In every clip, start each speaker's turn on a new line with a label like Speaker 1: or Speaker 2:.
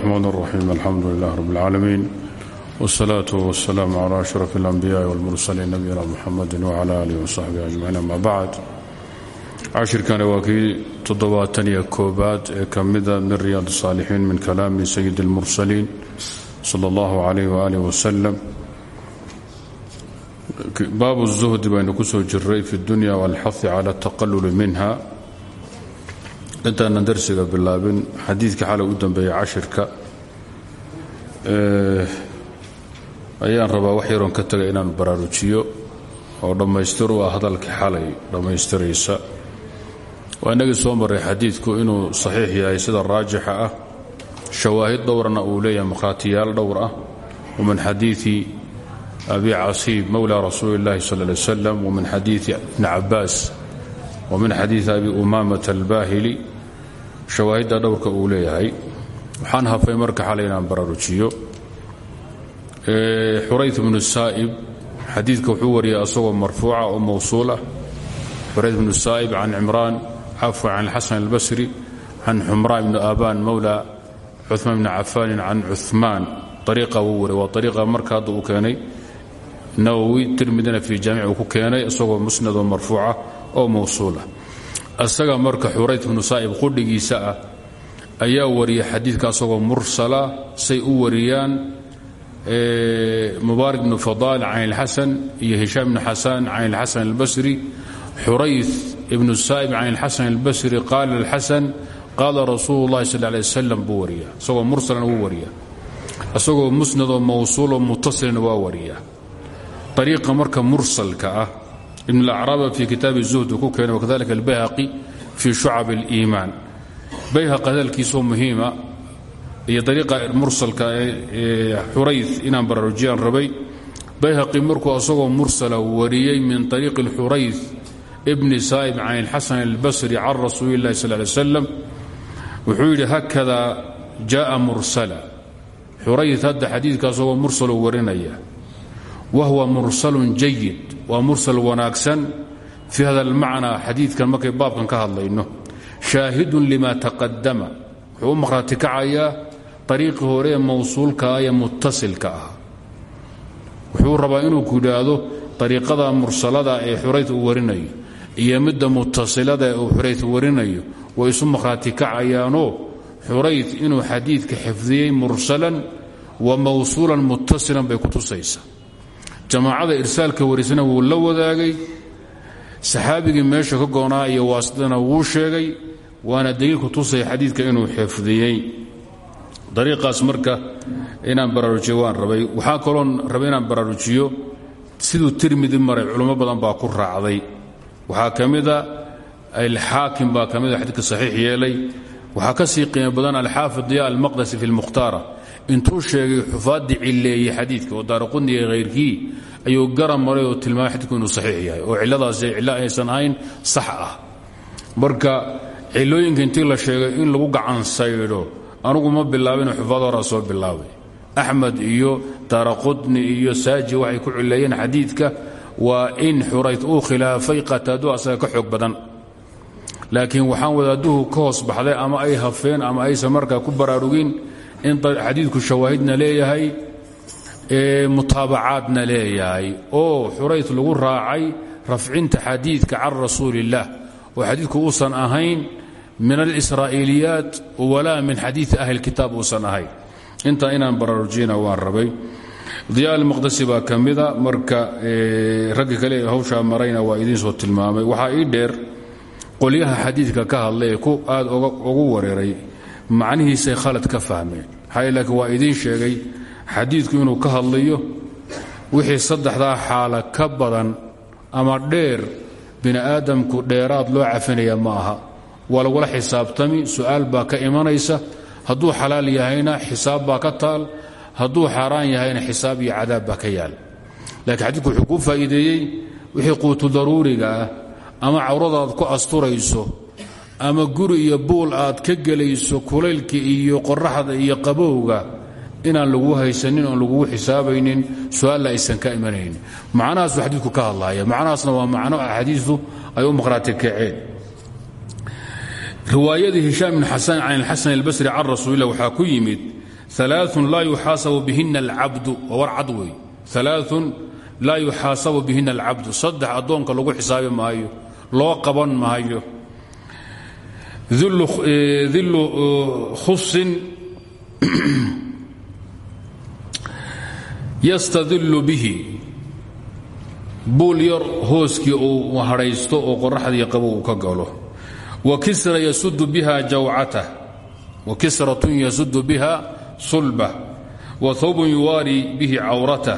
Speaker 1: الرحمن الرحيم الحمد لله رب العالمين والصلاة والسلام على أشرف الأنبياء والمرسلين نبينا محمد وعلى آله وصحبه أجمعين أما بعد cashirkani waa kii toddobaatan iyo koobaad ee ka mida min riyaad الصaalixiin min kalaami sayid اlmursaliin salى اllahu عalayh waalih wasalam baabu الzuhdi baynu ku soo jiray fi اdunya wاlxahi cala الtaqalul minha intaanan darsiga bilaabin xadiidka xalay u dambeeyey cashirka ayaan rabaa wax yaroon ka taga inaan baraarujiyo oo dhammaystir ah hadalkii xalay dhammaystiraysa. Waa inagii soo marray xadiidku inuu saxiix yahay sida raajixa ah shawaahid dhowrana uu leeyahay markhaatiyaal dhowr ah wamin xadiidi abi casiib mowla rasuuli اllahi sal ly slam wamin xadiidi ibni cabaas wamin xadiidi abi umaamata albaahili shawaahidda dhowrka uu leeyahay waxaan hafay marka xalay inaan baraarujiyo. Xurayt bnu saa'ib xadiidka wuxuu wariyay asagoo marfuuca oo mowsuul ah xurayt bnu saa'ib can cimraan cafwa can alxasan albasri can xumraan bni aabaan mowla cumaan bni cafaanin can cumaan ariiqa wuu wariy waa ariiqa marka uu keenay. Nawowi tirmidina fii jaamic uu ku keenay isagoo musnad oo marfuuca oo mowsuul isaga marka xurayt bnu saa'ib qudhigiisa ah ayaa wariya xadiidka asagoo mursala say u wariyaan mubaarak bnu fadaal can ilxasan iyo hishaam bnu xasaan can ilxasan albasri xurayt ibnu saa'ib can ilxasan albasri qaala alxasan qaala rasuulu llahi sal lay wasalam buu wariya isagoo mursalana wuu wariya isagoo musnadoo mowsuuloo mutasilina waa wariya ariiqa marka mursalka ah ibn اlacraaba fii kitaabi zuhd ku keenay wakadalika albayhaqi fii shucab اliimaan bayhaqi hadalkiisoo muhiima iyo dariiqa mursalka ee xurayth inaan baraarujiyaan rabay bayhaqi markuu asagoo mursala wariyey min طariiqi اlxurayth bni saa'ib can اlxasan اlbasri can rasuuli اllahi sal lay slam wuxuu yidhi hakada jaءa mursala xurayth hadda xadiidka asagoo mursaloo warinaya wahwa mursalun jayid waa mursal wanaagsan. Fii hada almacnaa xadiidkan markay baabkan ka hadlayno shaahidun lima taqadama wuxuu u maqhraati kacayaa ariiqii hore ee mawsuulkaa ee muttasilka ah. Wuxuu rabaa inuu ku yidhaahdo ariiqada mursalada ee xurayt uu warinayo iyo midda muttasilada ee uu xurayt warinayo. Way isu maqhraati kacayaanoo xurayt inuu xadiidka xifdiyey mursalan wa mawsuulan bay ku jamaacada irsaalka warisana wuu la wadaagay saxaabigii meesha ka goonaa iyo waasidana wuu sheegay waana daliilku tusaya xadiidka inuu xifdiyey. Dariiqaas marka inaan baraarujiyo waan rabay. Waxaa kaloon rabay inaan baraarujiyo siduu tirmidi maray culummo badan baa ku raacday. Waxaa ka mida alxaakim baa ka mida xadiidka saxiix yeelay. Waxaa ka sii qiimo badan alxaafid diya almaqdasi fi lmukhtaara intuu sheegay xufaaddii cilleeyey xadiidka oo daaraqudni iyo hayrkii ayuu garan maray oo tilmaamay xadidku inuu saxiix yahay. Oo cilladaasi cillo aysan ahayn sax ah. Marka cillooyinka intii la sheegay in lagu gacan saydho anugu ma bilaabin xufaad horaa bilaabay. Axmed iyo daaraqudni iyo saaji waxay ku cilleeyeen xadiidka waa in xurayd uu khilaafay qataadu asaga ka badan. Laakiin waxaan wadaaduhu ka hoos baxday ama ay hafeen ama aysan markaa ku baraarugin in xadiidku shawaahidna leeyahay mutaabacaadna leeyahay. Oo xurayt lagu raacay rafcinta xadiidka can rasuuli اllah oo xadiidku uusan ahayn min alisraa'iiliyaat walaa min xadiidi ahli kitaab uusan ahayn. Intaa inaan baraarujiyana waan rabay. Diya almaqdasi baa ka marka ragga kale ee hawshaa marayna waa idiin soo tilmaamay. Waxaa ii dheer qolyaha xadiidka ka hadlay ee ku aad ugu wareeray macnihiisay khalad ka fahmeen maxaa laakiin waa idiin sheegay xadiidku inuu ka hadlayo wixii saddexdaa xaala ka badan ama dheer bini aadamku dheeraad loo cafinaya ma aha. Waa lagula xisaabtami su'aal baa ka imanaysa hadduu xalaal yahayna xisaab baa ka taal hadduu xaaraan yahayna xisaab iyo cadaab baa ka yaal. Laakiin xadiidku wuxuu kuu faa'iideeyey wixii quutu daruuriga ah ama cawradaad ku asturayso ama guri iyo buul aad ka gelayso kulaylka iyo qoraxda iyo qabowga inaan lagu haysanin oon lagugu xisaabaynin su'aalla aysan ka imanaynin macnahaasuu xadiidku ka hadlaya macnahaasna waa macno axaadiistu ay u maqhraati kaceen riwaayadii hishaam ibn xasan can alxasan albasri can rasuulilah waxaa ku yimid alaaun laa yuxaasabu bihina alcabdu waa war cad wey alaaun laa yuxaasabu bihina alcabdu saddex addoonka lagu xisaabi maayo loo qaban maayo dillu khusin yastadillu bihi. Buul yar hooskii uu hadhaysto oo qoraxdii qabo uu ka galo. Wa kisra yasudu biha jawcatah wa kisratun yasudu biha sulbah wa hawbun yuwaari bihi cawratah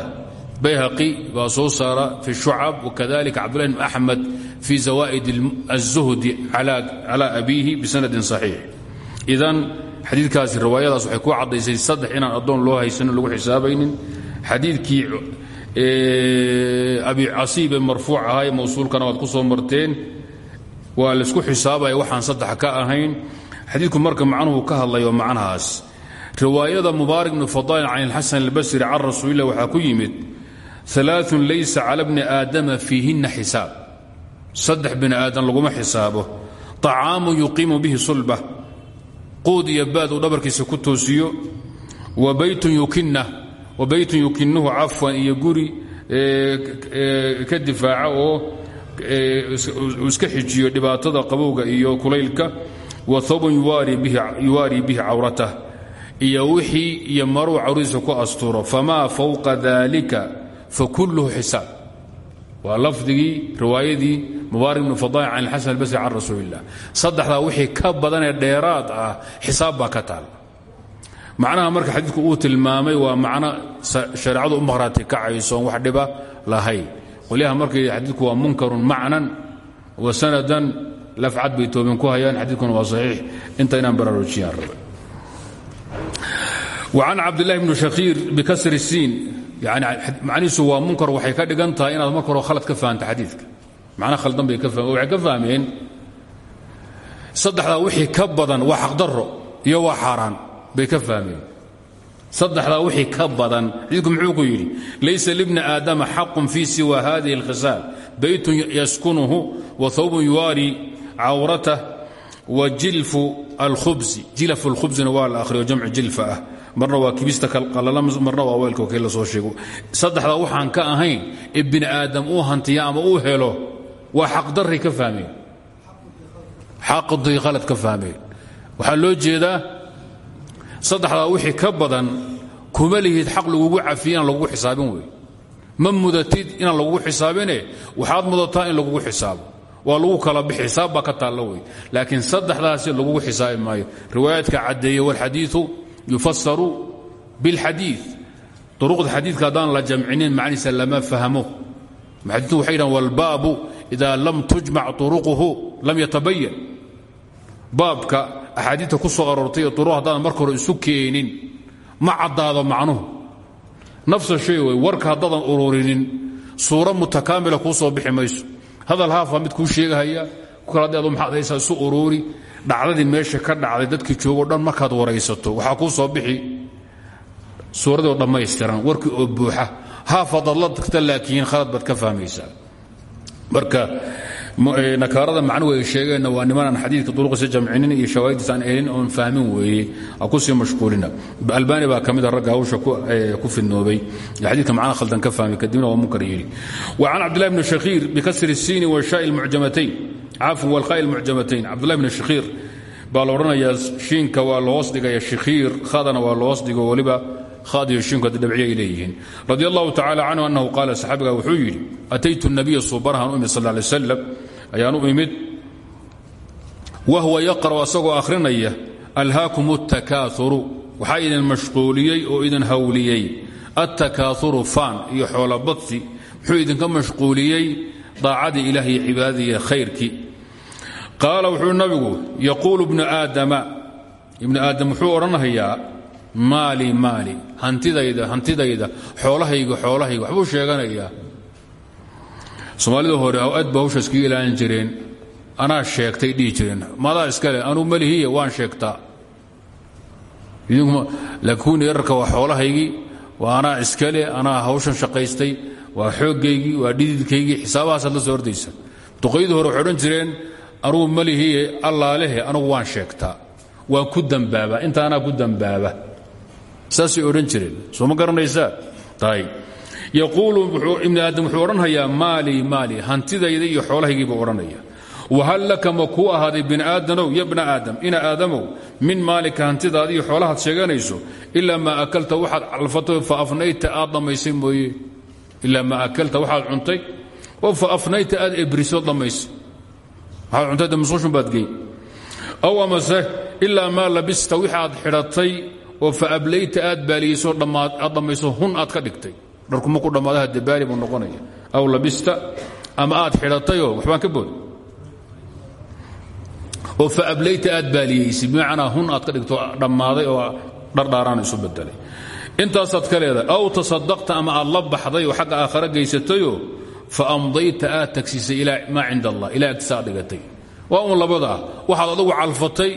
Speaker 1: bayhaqi baa soo saara fi shucab wakadalika cabdullahi bn axmed fi zawaa'id الzuhdi cala abiihi bisanadin صaxiix idan xadiidkaasi riwaayadaas waxay ku caddaysay saddex inaan addoon loo haysanin lagu xisaabaynin xadiidkii abi casiib ee marfuuc ahaa ee mawsuulkana waad ku soo marteen waa laysku xisaabaya waxaan saddex ka ahayn xadiidku marka macnuhu ka hadlayo macnahaas riwaayada mubaarak bn fadail can ilxasan albasri can rasuulilah waxaa ku yimid alaaun laysa cala bni aadama fiihinna xisaab saddex bini aadan laguma xisaabo. طacaamu yuqiimu bihi sulba. Quud iyo baad uu dhabarkiisa ku toosiyo. Wa baytun yukinuhu cafwan iyo guri ka difaaca oo iska xijiyo dhibaatada qabowga iyo kulaylka. Wa hawbun yuwaari bihi cawratah iyo wixii iyo maruu cawradiisa ku asturo famaa fawqa dalika fakulluhu xisaab waa lafdigii riwaayadii mubaarak bn fadail can alxasan albasri can rasuuli illah saddexdaa wixii ka badanee dheeraad ah xisaab baa ka taal macnaha marka xadiidku uu tilmaamay waa macno shareecadu u maqhraati kacaysoon wax dhiba lahayn qolyaha markay xadiidku waa munkarun macnan wa sanadan lafcad bay toobin ku hayaan xadiidkuna waa saxiix inta inaan baraarujiyaan raba وcan cabdالlahi bn shakiir bikasr الsiin yani macnihiisu waa munkar waxay ka dhigan inaad marka hore ka fahamta xadiidka. Macna khaldan bay ka fahmeen waxay ka fahmeen saddexdaa wixii ka badan waa xaqdaro iyo waa xaaraan bay ka fahmeen. Saddexdaa wixii ka badan xadiidku muxuu ku yidhi laysa libni aadama xaqun fii siwa hadihi اlkhisaal baytun yaskunuhu wa hawbun yuwaari cawratah wa jilfu alkhubsi jilaf اlkhubsina waa la akhriyo jamcu jilfa ah marna waa kibista marna waa weelka wakii la soo sheego. Saddexdaa waxaan ka ahayn ee aadam uu hantiya ama uu helo waa xaqdarray ka fahmeen xaqday qalad ka fahmeen waxaa loo jeedaa saddexdaa wixii ka badan kuma lihid xaq lagugu cafiye inaan xisaabin wey ma mudatid inaan xisaabine waxaad mudataa in lagugu xisaabo. Waa lagu kala bixi xisaab baa ka taallo wey laakiin saddexdaasi lagugu xisaabi maayo. Riwaayaadka caddeeye walxadiiu yufasaru biاlxadii uruqda xadiidka haddaan la jamcinin macnihiisa lama fahmo. Muxadiitu waxay yidhahan walbaabu ida lam tujmac turuquhu lam yatabayan baabka axaadiidta ku soo aroortay ee uruq haddaan marka hore isu keenin ma caddaado macnuhu. Nafsa shay wey warka haddaadan ururinin suuro mutakaamila kuu soo bixi mayso. Hadal haafa mid kuu sheegahaya isu uruuri dhacdadii meesha ka dhacday dadkii joogoo dhan markaad waraysato waxaa kuu soo bixi suuradii oo dhammaystiran warkii oo buuxa haafadaad la tagta laakiin khalad baad ka fahmaysaa. Marka Eh, nakaarada macnuhu ay sheegeenna waa nimanaan xadiidka duruqiisa jamcinin iyo shawaahiddiis aan elin oon fahmin weeye. Kusii mashquulina. Albaani baa ka mida ah ragga hawsha ku eh, fidnoobay. Xadiidka macna khaldan ka fahmay kadibna waa munkar yeeli wa can cabdillahi bni shakhiir bikasri siini wa shaa'i mucjamatayn cafwan walqaa'i lmucjamatayn cabdillahi bni shakhiir baa la odhanayaa shiinka waa la dhigaya shakhiir khadana waa la dhigo weliba hadiyo shiinku haddi dhabciyo ay leeyihiin. Radi annahu qaala saxaabigaa wuxuu yidhi ataytu nabiya suubarahan umi sal lla alay ayaan u imid wahwa yaqra'u asagoo akhrinaya alhaakum اtakaauru waxaa idin mashquuliyey oo idin hawliyey. Attakaauru faan iyo xoolobadsi muxuu idinka mashquuliyey? Daacadii ilaah iyo cibaadadiiiyo khayrkii. Qaala wuxuu nabigu yaquulu ibnu aadama. Ibnu aadam wuxuu odhanhayaa maali maali. Hantidayda hantidayda. Xoolahayga xoolahayga. Waxbuu sheeganayaa soomaalida hore aad ba hawsha iskaga ilaalin jireen. Anaa sheegtay dhihi jireen. Madaa iskale anuu malihiye waan sheegtaa. Laakiin yararka waa xoolahaygii waa anaa iskale anaa hawshan shaqaystay waa xooggaygii waa dhididkaygii xisaabahaasad la soo ordaysa. Duqaydii hore waxay jireen anugu malihiye allaalehe anugu waan sheegtaa. Waan ku dambaabaa inta ku dambaaba saasay odhan jireen. Soo ma garanaysaa yaquulu ibni aadam wuxuu odhanhayaa maalii maalii hantidayda iyo xoolahaygiibuu odhanaya wahal laka ma kuu ahaaday bini aadanow ya bna aadam? Ina aadamow min maalika hantidaada iyo xoolahaad sheeganayso ilaa maa akalta waxaad calfatay fa afnayta aad dhammaysay mooye. Ilaa akalta waxaad cuntay fa afnayta aad ebriso dhammaysay. Waxaad cuntay de musuushun baad gey aw amase ilaa labista wixaad xidhatay oo fa ablayta aad baaliyeyso aad dhammayso hun aad ka dhigtay dharkuma ku dhammaadaha de baali buu noqonaya. Aw labista ama aad xidhatayoo waxbaan ka booday oo fa ablayta aad baaliyeysay bimacnaa hun aad ka dhigto dhammaaday oo dhardhaaraan isu bedelay intaasaad ka leedahay aw tasadaqta ama aad la baxday oo xagga aakhare gaysatayoo fa amdayta aad tagsiisay ilaa maa cinda allah ilaa agtiisa waa labada ah. Waxaad adugu calfatay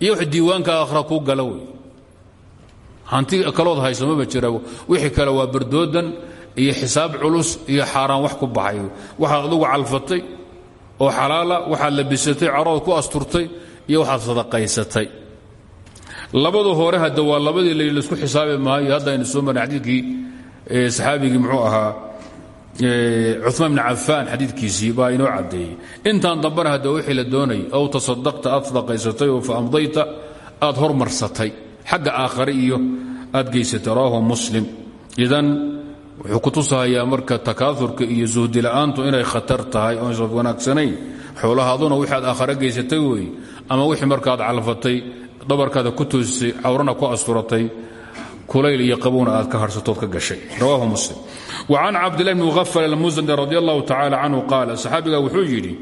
Speaker 1: iyo wax diiwaanka aakhira kuu gala hanti kalood hayso maba jira. Wixii kale waa bardoodan iyo xisaab culus iyo xaaraan wax ku baxay. Waxaad adugu calfatay oo xalaala waxaad labisatay carood ku asturtay iyo waxaad sadaqaysatay. Labada hore hadda waa labadii laysku xisaabi maayo hadda aynu soo marnay xadiidkii saxaabigii muxuu ahaa cumaan bn cafaan xadiidkiisii baa inoo caddeeyey. Intaan dambana hadda wixii la doonay aw tasadaqta aad sadaqaysatay oo fa amdayta aad hormarsatay xagga aakhare iyo aad geysatay rawahu muslim. Idan wuxuu ku tusahayaa marka takaaurka iyo suhdila'aantu inay khatar tahay oo aysan wanaagsanayn. Xoolahaaduna wixi aad aakhare geysatay weeye ama wixii markaad calfatay dhabarkaada ku toosisay cawrana ku asturatay kulayl iyo qabowna aad ka harsatood ka gashay. Rawahu muslim. Wa can cabdillahi bni mughafal almusani radi allahu tacala canhu qaala saxaabiga wuxuu yidhi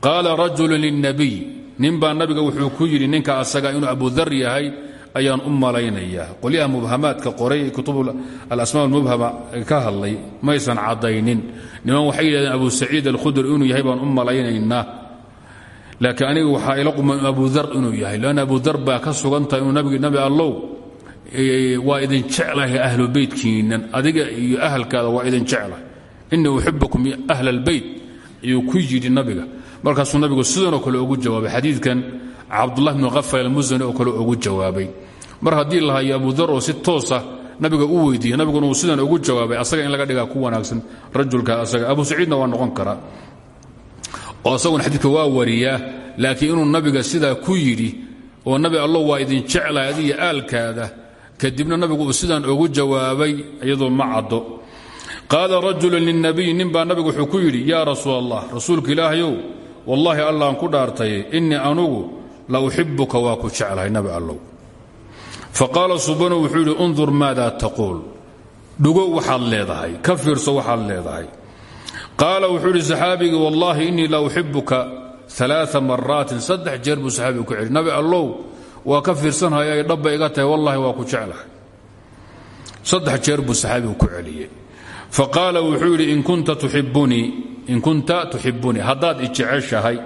Speaker 1: qaala rajulu lilnabiy ninbaa nabiga wuxuu ku yidhi ninka asaga inuu abudar yahay ayaan u malaynayaa. Qolyaha mubhamaadka qoray kutub alasmaa almubhama ka hadlay maysan caddaynin. Niman waxay yidhahdeen abu saciid alkhudri inuu yahay baan u malaynaynaa. Laakiin aniga waxaa ila quma abudar inuu yahay lanna abudar baa ka sugan tahay inuu nabi allow waa idin jeclahay ahlu beytkiinnan. Adiga iyo ahalkaada waa idin jeclahay. Inii uxibukum ahla albeyt ku yidhi nabiga. Markaasuu nabigu sidanoo kale ugu jawaabay. Xadiidkan cabdullah bnu khafal almusani oo kale ugu jawaabay mar haddii la hayo abudar oo si toosa nabiga u weydiiyey nabiguna uu sidan ugu jawaabay asaga in laga dhigaa ku wanaagsan rajulka asaga. Abu saciidna waa noqon karaa oo asaguna xadiidka waa wariyaa laakiin inuu nabiga sidaa ku yidhi oo nabi allow waa idin jeclahay adiga aalkaada kadibna nabigu uu sidaan ugu jawaabay iyadoo ma caddo. Qaala rajulu lilnabiy nin baa nabigu wuxuu ku yidhi yaa rasuul allah rasuulka ilaahayow wallaahi allahan ku dhaartay innii anugu la uxibuka waa ku jeclahay nabi allow faqaala subanu wuxuu yidhi undur maada taquul. Dhugo waxaad leedahay ka fiirso waxaad leedahay. Qaala wuxuu yidhi saxaabigii wallaahi innii la uxibuka aa maraatin saddex jeer buu saxaabigu ku celi nabi allow waa ka fiirsanhaya ay dhabba iga tahay wallahi waa ku jeclahay. Saddex jeer buu saxaabigu ku celiyey. Faqaala wuxuu yidhi in kunta tuxibunii haddaad ijeceshahay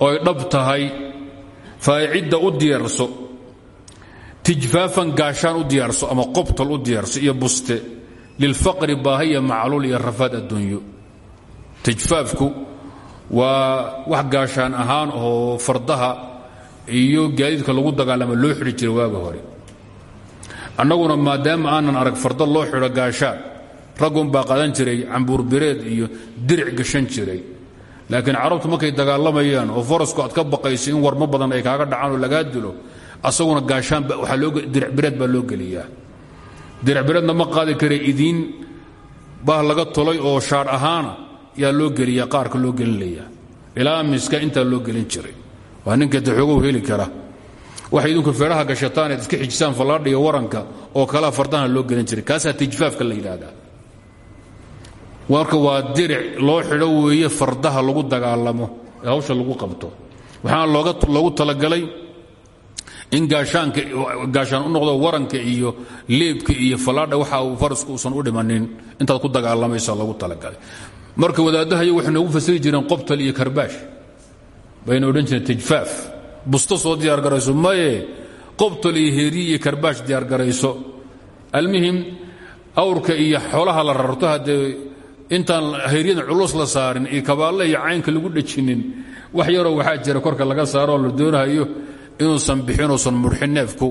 Speaker 1: oy dhab tahay faacidda u diyaarso tijfaafan gaashaan u diyaarso ama qobtol u diyaarso iyo buste lilfaqri baahiya macluul iyo rafaad adduunyo. Tijfaafku waa wax gaashaan ahaan oo fardaha iyo gaadiidka lagu dagaalama loo xidhi jiray waaga hore. Annaguna maadaama aanan arag farda loo xidho gaashaan raggun baa qadan jiray cambuurbireed iyo diric gashan jiray. Laakiin carabtu markay dagaalamayaan oo farasku aad ka baqayso in warmo badan ay kaaga dhacaan oo lagaa dilo asaguna gaashaan diricbireed baa loo geliyaa. Diricbireedna ma qaadi kara idiin bah laga tolay oo shaadh ahaana yaa loo geliya qaarka loo gelinaya ilaa miska intaa loo gelin jiray. Waa ninka daxoogow heli kara. Waxay idinku feedhaha gashataan eed iska xijisaan fallaadha waranka oo kalea fardahana loo gelin jiray. Kaasaa tijfaafka la yidhaahdaa. Marka waa diric loo xidho weeye fardaha lagu dagaalamo hawsha lagu qabto. Waxaana loogu talagalay in gaashaan u noqdo waranka iyo leebka iyo fallaadha waxa uu farasku uusan u dhimanin. Intaad ku dagaalamaysa loogu talagalay. Marka wadaaddahay waxay noogu fasiri jireen qobtal iyo karbaash. Bayna odhan jireen tijfaaf. Busto soo diyaargarayso maye. Qobtal iyo heeriye iyo karbaash diyaargarayso almuhim awrka iyo xoolaha la rarto haddee intaan heeryadan culus la saarin iyo kabaalle iyo lagu dhejinin wax yaroo waxaa jira korka laga saaro la doonahayo inuusan bixin uusan murxin neefku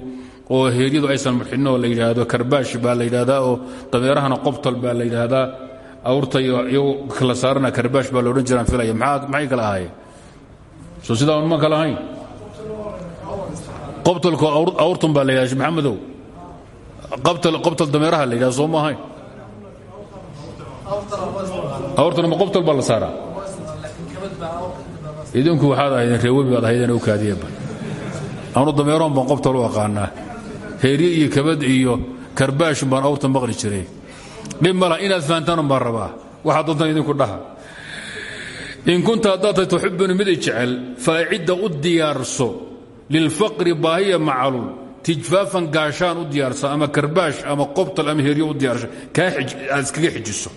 Speaker 1: oo heeryadu aysan murxin oo la yidhaahdo karbaash baa la yidhaahdaa oo dameerahana qobtol baa la yidhaahdaa awrta iyo kala saarana karbaash baa loodhan jiraan filaya maxay kala ahaayeen? Soo sidaa un ma kala ahayn? Qobtolku awrtun baa la yidhahda maxamedow. Qobtol dameeraha la yidhahda ma ahayn? Awrtana ma qobtol baa la saaraa? Idinku waxaad ahaydeen reewebi baad ahaydeen kaadiyeba anu dameeroon baan qobtol u aqaanaa. Heerye iyo kabad iyo karbaash baan awrta maqli jiray. Dhib mala inaad fahantaan baan idinku dhaha. In kunta haddaad tahay mid i jecel u diyaarso. Lilfaqri baahiya macalul. Tijfaafan gaashaan u diyaarsa ama karbaash ama qobtal ama heryo u diyaarsa aad iskaga xijiso.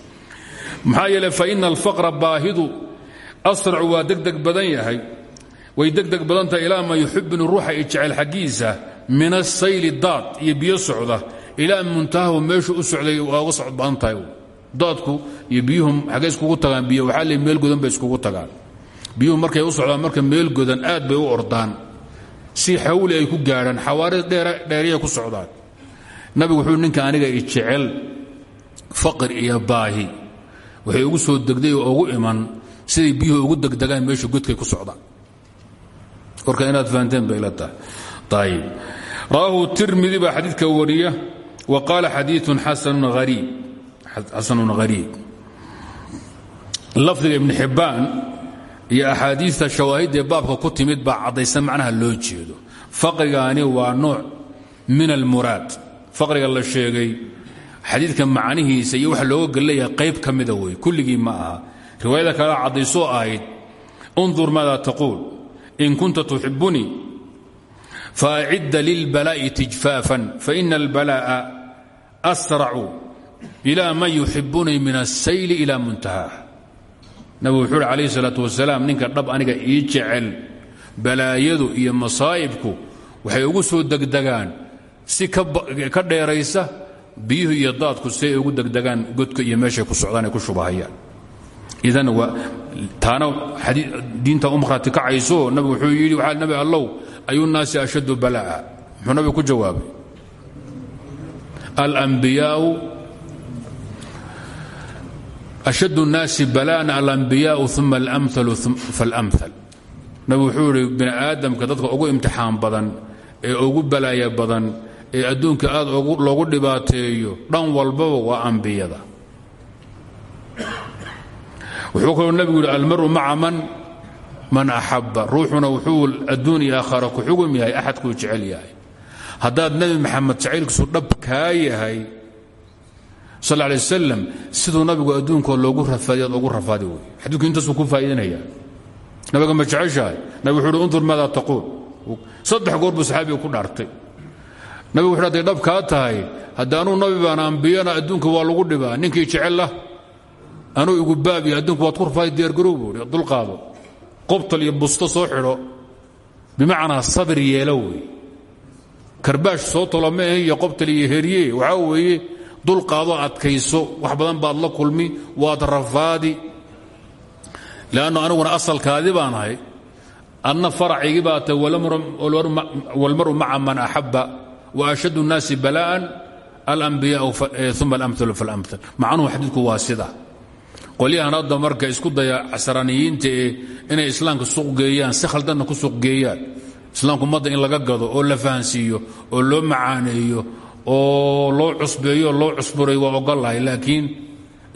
Speaker 1: Maxaa yeele fa ina alfaqra baahidu asracu waa degdeg badan yahay way degdeg badan tahay ilaa ma yuxibuni ruuxa i jecel xaggiisa min asayli daad iyo biyo socda. Ilaa muntahahu meeshu u socday waa uga socod badan tahay daadku iyo biyuhu xaggay iskugu tagaan biyo waxaa leey meel godan bay iskugu tagaan. Biyuhu markay u socdaan marka nabigu wuxuu ninka aniga i jecel faqr iyo baahi. Waxay ugu soo degday oo ugu iman. Siday biyuhu ugu degdegaan meesha godkay ku socdaan warka inaad fahanteen bay la tahay. Ayib rawaahu tirmidi baa xadiidka wariya wa qaala xadiiun xasanun hariib lafdiga ibn xibbaan iyo axaadiista shawaahidee baabka ku timid baa caddaysan macnaha loo jeedo. Faqrigaani waa nooc min almuraad. Faqriga la sheegay xadiidka macnihiisa iyo waxa looga geleeyaha qayb ka mida wey kulligii ma aha. Riwaayada kale caddaysoo ahayd undur maada taquul in kunta tuxibunii faacidda lilbalaa'i tijfaafan faina albalaa'a asracu ila man yuxibunii min asayli ila muntahaah nabigu wuxuu uhi calayhi salaatu wasalaam ninka dhab aniga ii jecel balaayadu iyo masaa'ibku waxay ugu soo degdegaan si ka dheeraysa biyuhu iyo daadku si ay ugu degdegaan godka iyo meeshay ku socdaan ay ku shubahayaan idan taana diinta u markhaati kacayso nabigu wuxuu yidhi waxaa nabi allow ayu naasi ashaddu balaa'a muxuu nabigu ku jawaabay alambiyaau ashad الnaasi bala'an alambiyaau uma alamhalu faاlamhal nabigu wuxuu idhi bini aadamka dadka ugu imtixaan badan ee ugu balaaya badan ee adduunka aad loogu dhibaateeyo dhan walbaba waa ambiyada wuxuu kaloo nabigu yidhi almaru maca man man axabba. Ruuxuna wuxuu adduun iyo aakhara ku xugum yahay axadkuu jecel yahay. Haddaad nebi maxamed jacaylkiisu dhab kaa yahay sal lay wasalam siduu nabigu adduunkoo loogu rafaadiy ad ugu rafaadi wey xadiidku intaasuu ku faa'iidanaya nabiga ma jeceshahay? Nabig wuxu uhi undur maada taquul. Saddex goor buu saxaabiga ku dhaartay. Nabigu wuxu hadday dhab kaa tahay hadda anuu nabi baan ambiyana adduunka waa lagu dhibaa. Ninkii jecella anuu igu baabiya adduunku waad ku rafaadi diyaargarow buu hi dulqaado qobtal iyo busto soo xidho bimacnaa sabir yeelo wey karbaash soo tolo ma ahe iyo qobtal iyo herye waxaa weeye dulqaadoo adkayso wax badan baad la kulmi waad rafaadi lannu aniguna asalkaadi baan ahay adna faracaygii baa tahay walmaru maca man axabba wa ashad الnaasi bala'an alambiyaau uma alamhalu faاlamhal macnuhu xadiidku waa sida qolyahan hadda marka isku daya casraaniyiinta inay islaamka suuq geeyaan si khaldanna ku suuq geeyaan. Islaamku ummadda in laga gado oo la fahansiiyo oo loo macaaneeyo oo loo cusbeeyo loo cusburay waa ogolahay laakiin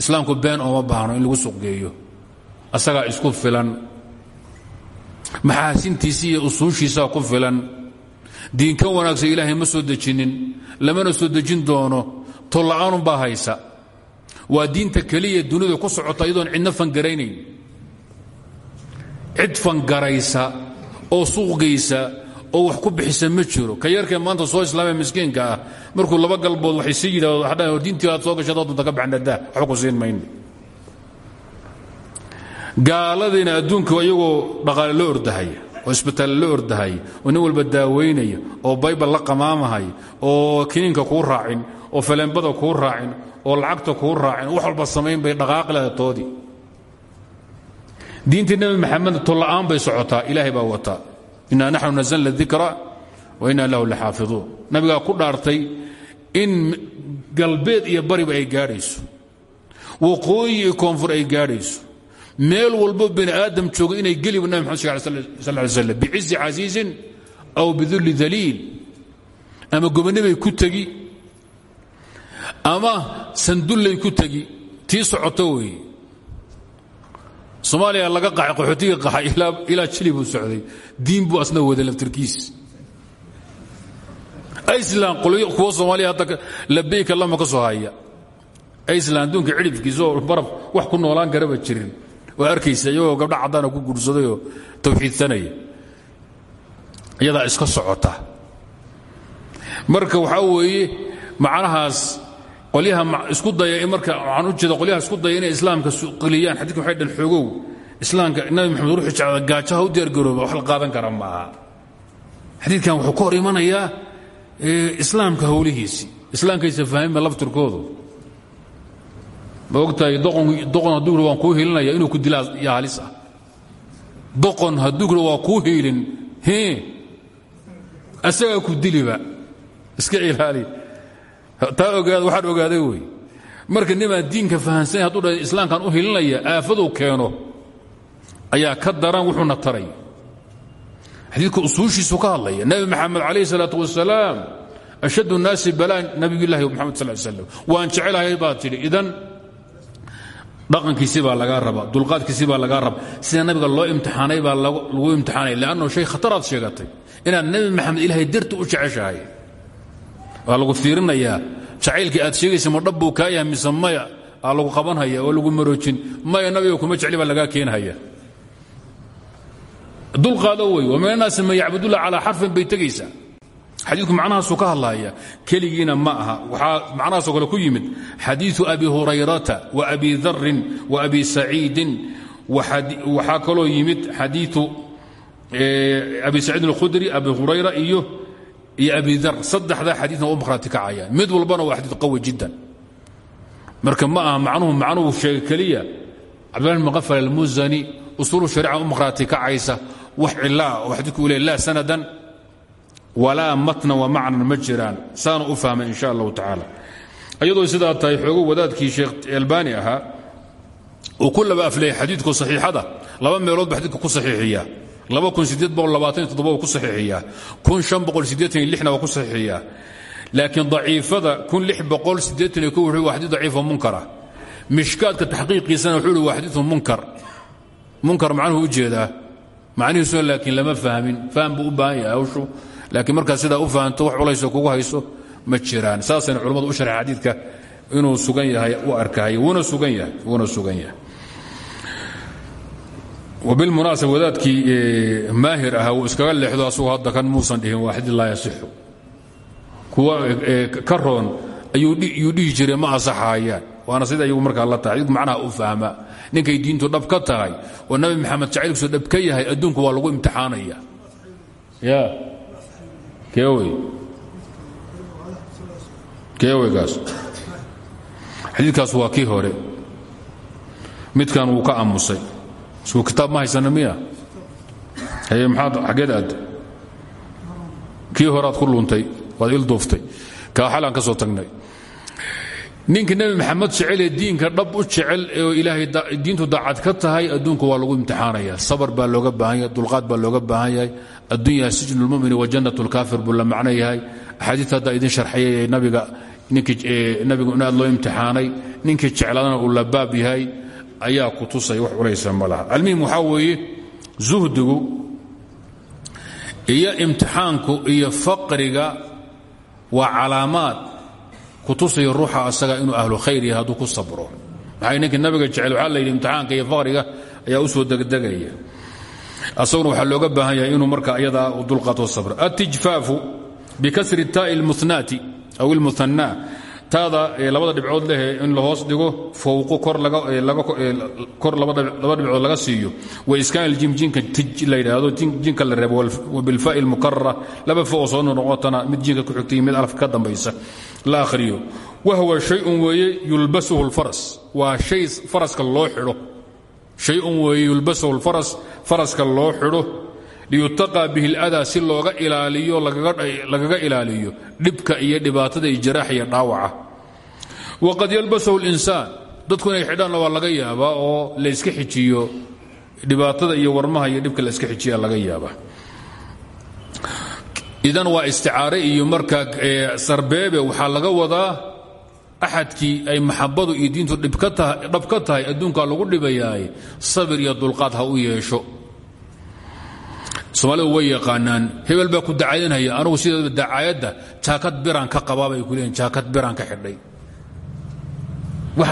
Speaker 1: islaamku been ooma baahno in lagu suqgeeyo asagaa isku filan. Maxaasintiisi iyo usuushiisaa ku filan. Diin ka wanaagsan ilaahay ma soo dejinin. Lamana soo dejin doono. Tolla'aanunbaa haysa waa diinta keliya dunida ku socota iyadoon cidna fangaraynayn. Cid fangaraysa oo suuqgaysa oo wax ku bixisa ma jiro. Ka yarkee maanta soo islaamee miskiinka ah markuu laba galbood waxay sii yidhahdo diintii aad soo gashay dad ka baxnadaa waxba ku siin mayne gaaladiina adduunka iyagoo dhaqaale loo ordahaya oo loo ordahaya oo nin walba daawaynaya oo baybal la qamaamahaya oo kiniinka kuu raacin oo faleenbada kuu raacin oo lacagta kuu raacin wax walba samayn bay dhaqaaqi laha toodii diintii nebi maxamed tolla'aan bay socotaa ilaahay baa wataa. Innaa naxnu nazalna dikra wa innaa lahu laxaafiduun. Nabigaa ku dhaartay in galbeed iyo bariba ay gaadhayso waqooyi iyo koonfur ay gaadhayso meel walbo bani aadam jooga inay geliba nabi maxamed sheg sal ly slam bicizi casiizin aw bidulli daliil ama gobonnibay ku tegi ama sandullay ku tegi tii socoto weeye soomaaliya laga qaxay qaxootiga qaxay ilaa jili buu socday. Diin buu asna wada laftirkiis. Iceland kuwa soomaaliya hadda labeyka lama ka soo haya iceland adduunka cidhibkiisa oo baraf wax ku noolaan karaba jirin. Waa arkaysa iyagoo gabdha caddaana ku guursadayoo tawxiidsanaya iyadaa iska socota. Marka waxaa weeye macnahaas isku daya marka waxaan u jeeda qolyaha isku daya inay islaamka qiliyaan. Xadiidka waxay dhan xoogow islaamka nabi maxamed ruuxu jecda gaajaha u diyaargarooba wax la qaadan kara ma aha xadiidkan wuxuu ka hor imanayaa islaamka howlihiisii islaamkaysa fahmima laftirkoodu. Ma ogtahay doqon hadduu yidhi waan kuu hiilinaya inuu ku dilaa yaa halis ah. Doqon hadduu yidhi waa kuu hiilin asagaa ku diliba iska ilaali waxaan ogaaday wey. Marka nimaan diinka fahansanya hadduu dha islaamkan u hilinaya aafaduu keeno ayaa ka daran wuxuuna taray. Xadiidka usuushiisu ka hadlaya nebi maxamed calayh isalaatu wasalaam ashad الnaasi balaa nabiyullahi maxamed sal slam waan jecelahay baa tidhi idan dhaqankiisii baa lagaa raba dulqaadkiisii baa lagaa raba sida nabiga loo imtixaanay baa lagu imtixaanay lanno shay khataraad sheegatay. Inaad nebi maxamed ilaahay darti u jeceshahay waa lagu fiirinayaa jacaylkii aad sheegaysa ma dhab buu kaa yahay mise maya? Aa lagu qabanhaya oo lagu maroojin. Maya nabiga kuma jecli baa lagaa keenhaya dulqaado wey wa min annaasi man yacbudullah calaa xarfin bay tegaysaa. Xadiidku macnahaasuu ka hadlaya keligiina ma aha. Waxaa macnahaasoo kale ku yimid xadiiu abi hurayrata wa abi darin wa abi saciidin. Waxaa kaloo yimid xadiiu abi saciidin abi hurayra iyo iyo abi dar saddexdaa xadiidna u markhaati kacayaan mid walbana waa xadiid qawi jiddan. Marka ma aha macnuhu macnuhu sheega keliya cabdillah maqafal almuzani usuulu shariica u markhaati kacaysa wax cilaa oo xadiidku u leey laa sanadan walaa matna wa macnan ma jiraan. Saana u fahmay in sha allahu tacaala. Iyadoo sidaa tahay xoogo wadaadkii sheekh albani ahaa uu ku laba afleeyay xadiidku saxiixada laba meelood ba xadidka ku saxiixiyaa ku saxiixiyaa. Na waa ku saxiixiyaa. Laakiin daciifada waa xadii daciifo munkara mishkaadka taxqiiqiisana wuxuu hi waa xadiiu munkar. Munkar macnuhu u jeedaa. Macnihiisuna laakiin lama fahmin. Faham buu u baahan yahay hawshu. Laakiin markaad sidaa u fahanto wax culayso kugu hayso ma jiraan. Saasayna culimmadu u sharxay xadiidka inuu sugan yahay u arkahay wuuna sugan yahay wuuna sugan yahay bilmunaasab wadaadkii maahir ahaa wuu iskaga leexdo asagoo hadda kan muusan dhihin waa xadii laa yasixu. Kuwa ka roon ayuu dhihi jiray ma asaxaayaan. Waana sida iyagu markaa la tahay adigu macnaha u fahma ninkay diintu dhab ka tahay oo nabi maxamed jacaylkiisu dhab ka yahay adduunku waa lagu imtixaanaya. Ya. Keewey keeweygaas xadiidkaas waa kii hore. Midkan isku kitaab ma haysana miya? Haye maxaad xaggeed aad? Kii horaad ku luuntay waad ilduuftay kaa xalaan ka soo tagnay. Ninka nebi maxamed jecelee diinka dhab u jecel oo ilaahay diintu daacad ka tahay adduunka waa lagu imtixaanaya. Sabar baa looga baahan yahay dulqaad baa looga baahan yahay. Addunya sijnu lmumini wa jannat lkaafir buu la macno yahay. Axaadiita hadda idin sharxayay ee nabiga ninkii nabigu in aad loo imtixaanay ninkii jeclaadana uu la baab yahay ayaa ku tusaya wax culaysa ma laha. Almuhim weeye zuhdigu iyo imtixaanku iyo faqriga waa calaamaad ku tusaya ruuxa asaga inuu ahlu khayr yahay hadduu ku sabro. Maxay nabiga jecel waxaa la yidhi imtixaanka iyo faqriga ayaa u soo degdegaya. Asaguna waxaa looga baahan yahay inuu marka ayadaa u dulqaato sabr. Atijfaafu bikasri taai lmunaati aw ilmuhanaa taada labada dhibcood leh in la hoos dhigo fowqo kor laba dhibcood laga siiyo. Waiskaan jim jinka tij la yidhaahdo jinka la reebo wabilfaai lmukarara laba fo oo soo noqotana mid jinka ku xigtay mid alafka ka dambaysa. La akhriyo. Wahwa shayun weeye yulbasuhu lfaras waa shay faraska loo xidho. Shay-un weeye yulbasahu lfaras faraska loo xidho liyutaqaa bihi اladaa si looga ilaaliyo lagaga ilaaliyo dhibka iyo dhibaatada iyo jaraax iyo dhaawaca. Waqad yalbasahu اlinsaan dadku inay xidhaanna waa laga yaabaa oo layska xijiyo dhibaatada iyo warmaha iyo dhibka layska xijiya laga yaabaa idan waa isticaare iyo markaa sarbeebe waxaa laga wadaa axadkii ay maxabadu iyo diintu dhab ka tahay adduunkaa lagu dhibayaay sabir iyo dulqaad ha u yeesho soomaalidu way yaqaanaan hebel baa ku dacayanhaya anugu sideedaba dacaayadda jaakad biraan ka qabaabay ku leeyiin jaakad biraan ka xidhay. Wax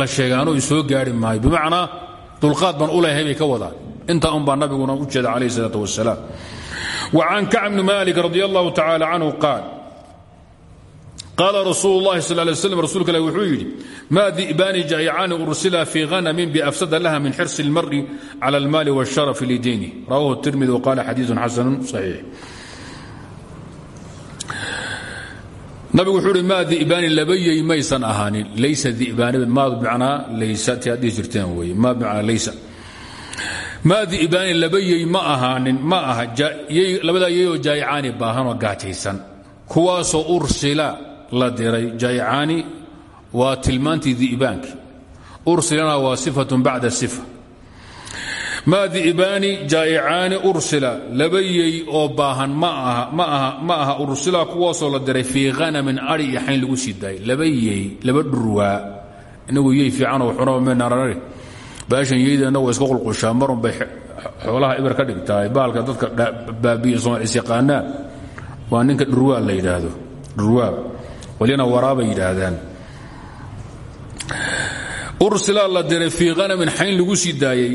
Speaker 1: la sheegay anuu isoo gaari maayo. Bimacnaa dulqaad baan u leeyahay bay ka wadaan. Intaa un baa nabiguna u jeeda calayh isalaat wasalaam wa can kacb bni malik radi allahu tacaala canhu qaal qaala rasuul lahi sal l sm rasuulka ilah wuxuu yidhi maa di'baani jaycaani ursila fii hanamin biafsada laha min xirsi اlmari cala almaali wاsharafi lidayni rawahu tirmidi wqaala xadiiun xasanu saxiix nabigu wuxuu hi maa di'baani labayey maysan ahaanin. Laysa di'baani maa bimacnaa laysa ti aad dhihi jirteen weye maa bimacnaa laysa. Maa di'baani labayey ma ahaanin. Ma aha labadaa yayoo jaayacaani baahanoo gaajaysan. Kuwaasoo ursila la diray jaa'icaani waa tilmaantii di'baanki ursilana waa sifatun sifa. Maa di'baani jaa'icaani ursila labayey oo baahan ma aha ursila kuwaasoo la diray fii hanamin ari iyo lagu sii daayay labayey laba dhurwaa. Inagu yey fiicanoo baashan yeydeena waa iska qulqushaa marun bay xoolaha ibar ka dhigtaay baalka dadka baabiya soomaalis yaqaanaan. Waa ninka dhurwaa la yidhaahdo dhurwaa walina waraabay yidhaahdaan. Ursilaa la diray fii hanamin xayn lagu sii daayey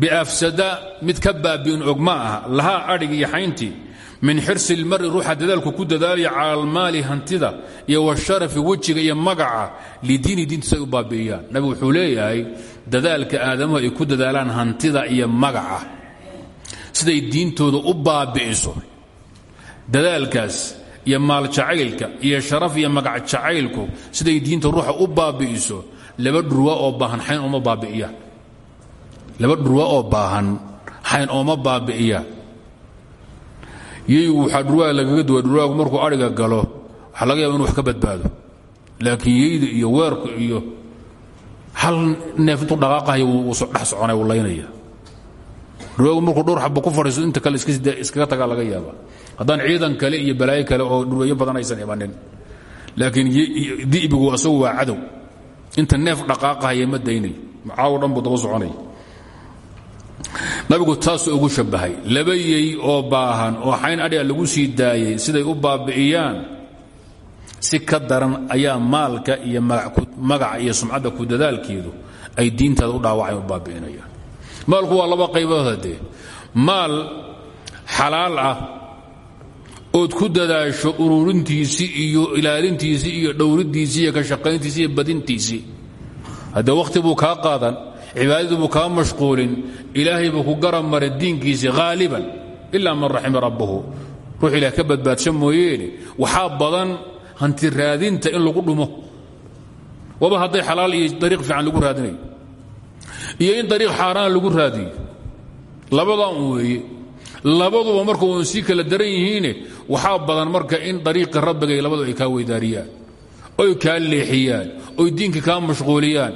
Speaker 1: biafsada mid ka baabi'in og ma aha lahaa adhigi iyo xayntii min xirsi ilmari ruuxa dadaalku ku dadaalaya cala almaali hantida iyo washarafi wejiga iyo magaca lidiini diintiisa ay u baabi'iyaan. Nabigu wuxuu leeyahay dadaalka aadamuhu ay ku dadaalaan hantida iyo magaca. Siday diintooda u baabi'iso. Dadaalkaas iyo maal jacaylka iyo sharaf iyo magac jacaylku siday diinta ruuxa u baabi'iso laba dhurwa oo baahan xayn ooma baabi'iyaan laba dhurwa oo baahan xayn ooma baabi'iyaan yeygu waxaa dhurwaaga lagaga duwa dhurwaagu markuu adhiga galo waxaa laga yaba inu wax ka badbaado. Laakiin yeyda iyo weerku iyo hal neef intuu dhaqaaqahayo wuu dhex soconay wuu laynaya. Dhurwaagu markuu dhowr ku fadhiiso inta kale iskaga tagaa laga yaaba haddaan ciidan kale iyo balaayo kale oo dhurweeyo badan aysan imanin laakiin di'bigu asagu waa cadow. Inta neef dhaqaaqahaya ma daynayo macaawo dhan buu nabigu taasuu ugu shabbahay laba yey oo baahan oo xayn adhiga lagu sii daayey siday u baabi'iyaan. Si ka daran ayaa maalka iyo magaca iyo sumcadda ku dadaalkeedu ay diintaada u dhaawacay u baabi'inayaan. Maalku waa laba qaybood haddee. Maal xalaal ah ood ku dadaasho ururintiisii iyo ilaalintiisii iyo dhowriddiisii iyo ka shaqayntiisii iyo badintiisii haddee wakhti buu kaa qaadan cibaadadii buu kaa mashquulin ilaahay buu ku garab maray diinkiisii haaliban ilaa man raxima rabbuhu. Ruux ilaah ka badbaadsha mooyeene waxaa badan hanti raadinta in lagu dhumo. Waba hadday xalaal iyo dariiq fiican lagu raadinayo. Iyo in dariiq xaaraan lagu raadiyo. Labadan weeye labaduba marka uun sii kala daran yihiine waxaa badan marka in dariiqi rabbiga labadu ay kaa weydaariyaan oy kaa leexiyaan oy diinka kaa mashquuliyaan.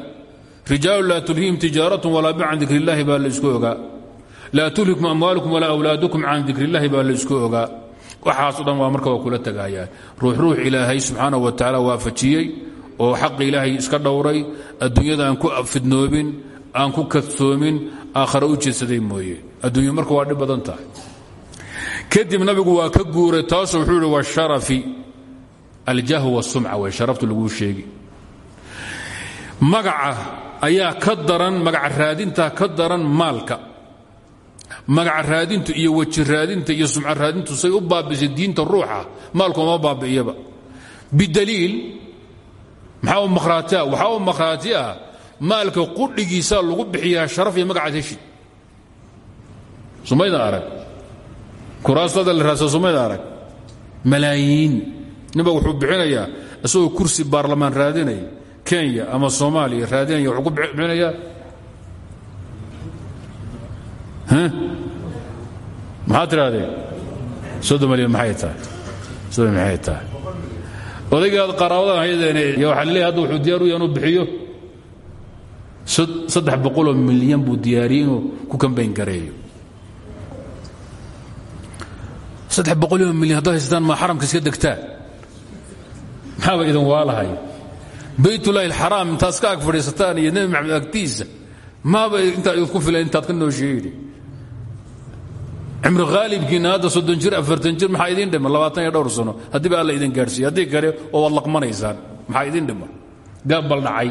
Speaker 1: Rijaalu laa tulhihim tijaaratun walaa bic can dikr illaahi baa laysku tulhikum amwaalukum walaa awlaadukum can dikr illaahi baa laysku ogaa. Waxaaso dhan waa marka waa kula tagaayaan. Ruux ruux ilaahay subxaanahu wa tacaala waafajiyey oo xaqi ilaahay iska dhowray. Adduunyada aan ku fidnoobin aan ku kadsoomin aakhare u jeedsaday mooye. Adduunya marka waa dhib badan tahay. Kadib nabigu waa ka guuray taasoo wuxuu ihi washarafi aljahw wasumca wey sharaftu laguu sheegi. Magaca ayaa ka daran magaca raadinta ka daran maalka. Magaca raadintu iyo weji raadinta iyo sumca raadintu say u baabisay diinta ruuxa maalku uma baabi'iyaba. Bidaliil maxaa u makhraati ah maalka qudhigiisaa lagu bixiyaa sharaf iyo magacaad heshid sumayda arag. Kuraastada la raadsa sumayda arag. Malaayiin. Ninba wuxuu bixinayaa isagoo kursi baarlamaan raadinaya kenya ama soomaaliya raadinaya wuxuu ku bixinayaa. Maxaad tidhahdeen soddon milyan maxay tahay? Soddon maxay tahay. Odaygaad qaraabadan hayadeene waxaa leeyahay hadda wuxuu diyaar u yahay inuu bixiyo saddex boqoloo milyan buu diyaariyey ku kambayn gareeyo saddex boqoloo milyan haddaad haystaan maa xaramka iska degtaan maxaaba idin waalahay? Baytullaahi alxaraam intaad iska ag fadhiisataan iyo nebi maxamed agtiisa maaba intaa idinku filan intaad ka noo sheegi. Cimri khaalibkiina hadda soddon jir afartan jir maxaa dhima? Labaatan iyo dhowr sano haddiiba alla idin gaadhsiiye haddii kale oo waad laqmanaysaan idiin dhima? Gabbal dhacay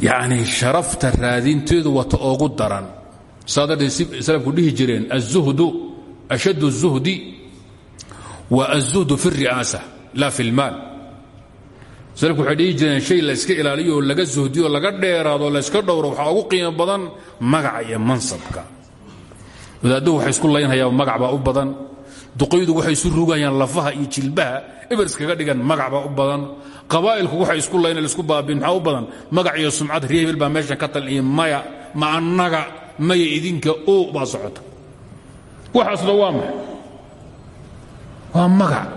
Speaker 1: yacni sharafta raadinteedu wata oogu daran saa darteed salafku dhihi jireen aلzuhdu ashad الzuhdi wa aلzuhdu fi الri'aasa la fi اlmaal salafku waxay dhihi jireen shay la iska ilaaliyo oo laga zuhdiyo laga dheeraado layska dhowro waxaa ugu qiimo badan magaca iyo mansabka wadaadduhu waxay isku laynhayaa magac baa u badan duqaydu waxay isu rugayaan lafaha iyo jilbaha eber iskaga dhigan magac baa u badan qabaa'ilku waxay isku layna isku baabin maxaa u badan? Magac iyo sumcad reer hebel baa ka tal iyo maya ma annaga maya idinka o baa socota. Waxaasna waa maxay? Waa magac.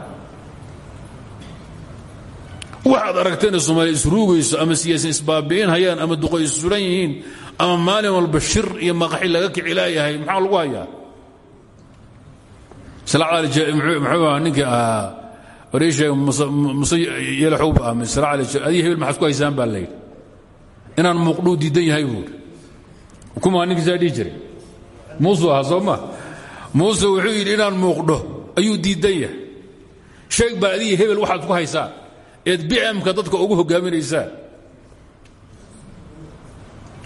Speaker 1: Waxaad aragteen soomaaliya isruugayso ama siyaasiin isbaabi'in hayaan ama duqay is suran yihiin ama maalin walba shir iyo maqaxi laga kici laayahay maxaa lagu hayaa ninkii ahaa ah adiga hebel maxaad ku haysaan baa layidhi inaan muuqdhuu diidan yahay buuri kumaa ninkiisaa dhihi jiray? Muusuu ahaa soo ma? Muuse wuxuu yidhi inaan muuqdho ayuu diidan yahay. Sheeg baa adiga hebel waxaad ku haysaan. Eed bicamka dadka ugu hogaaminaysaan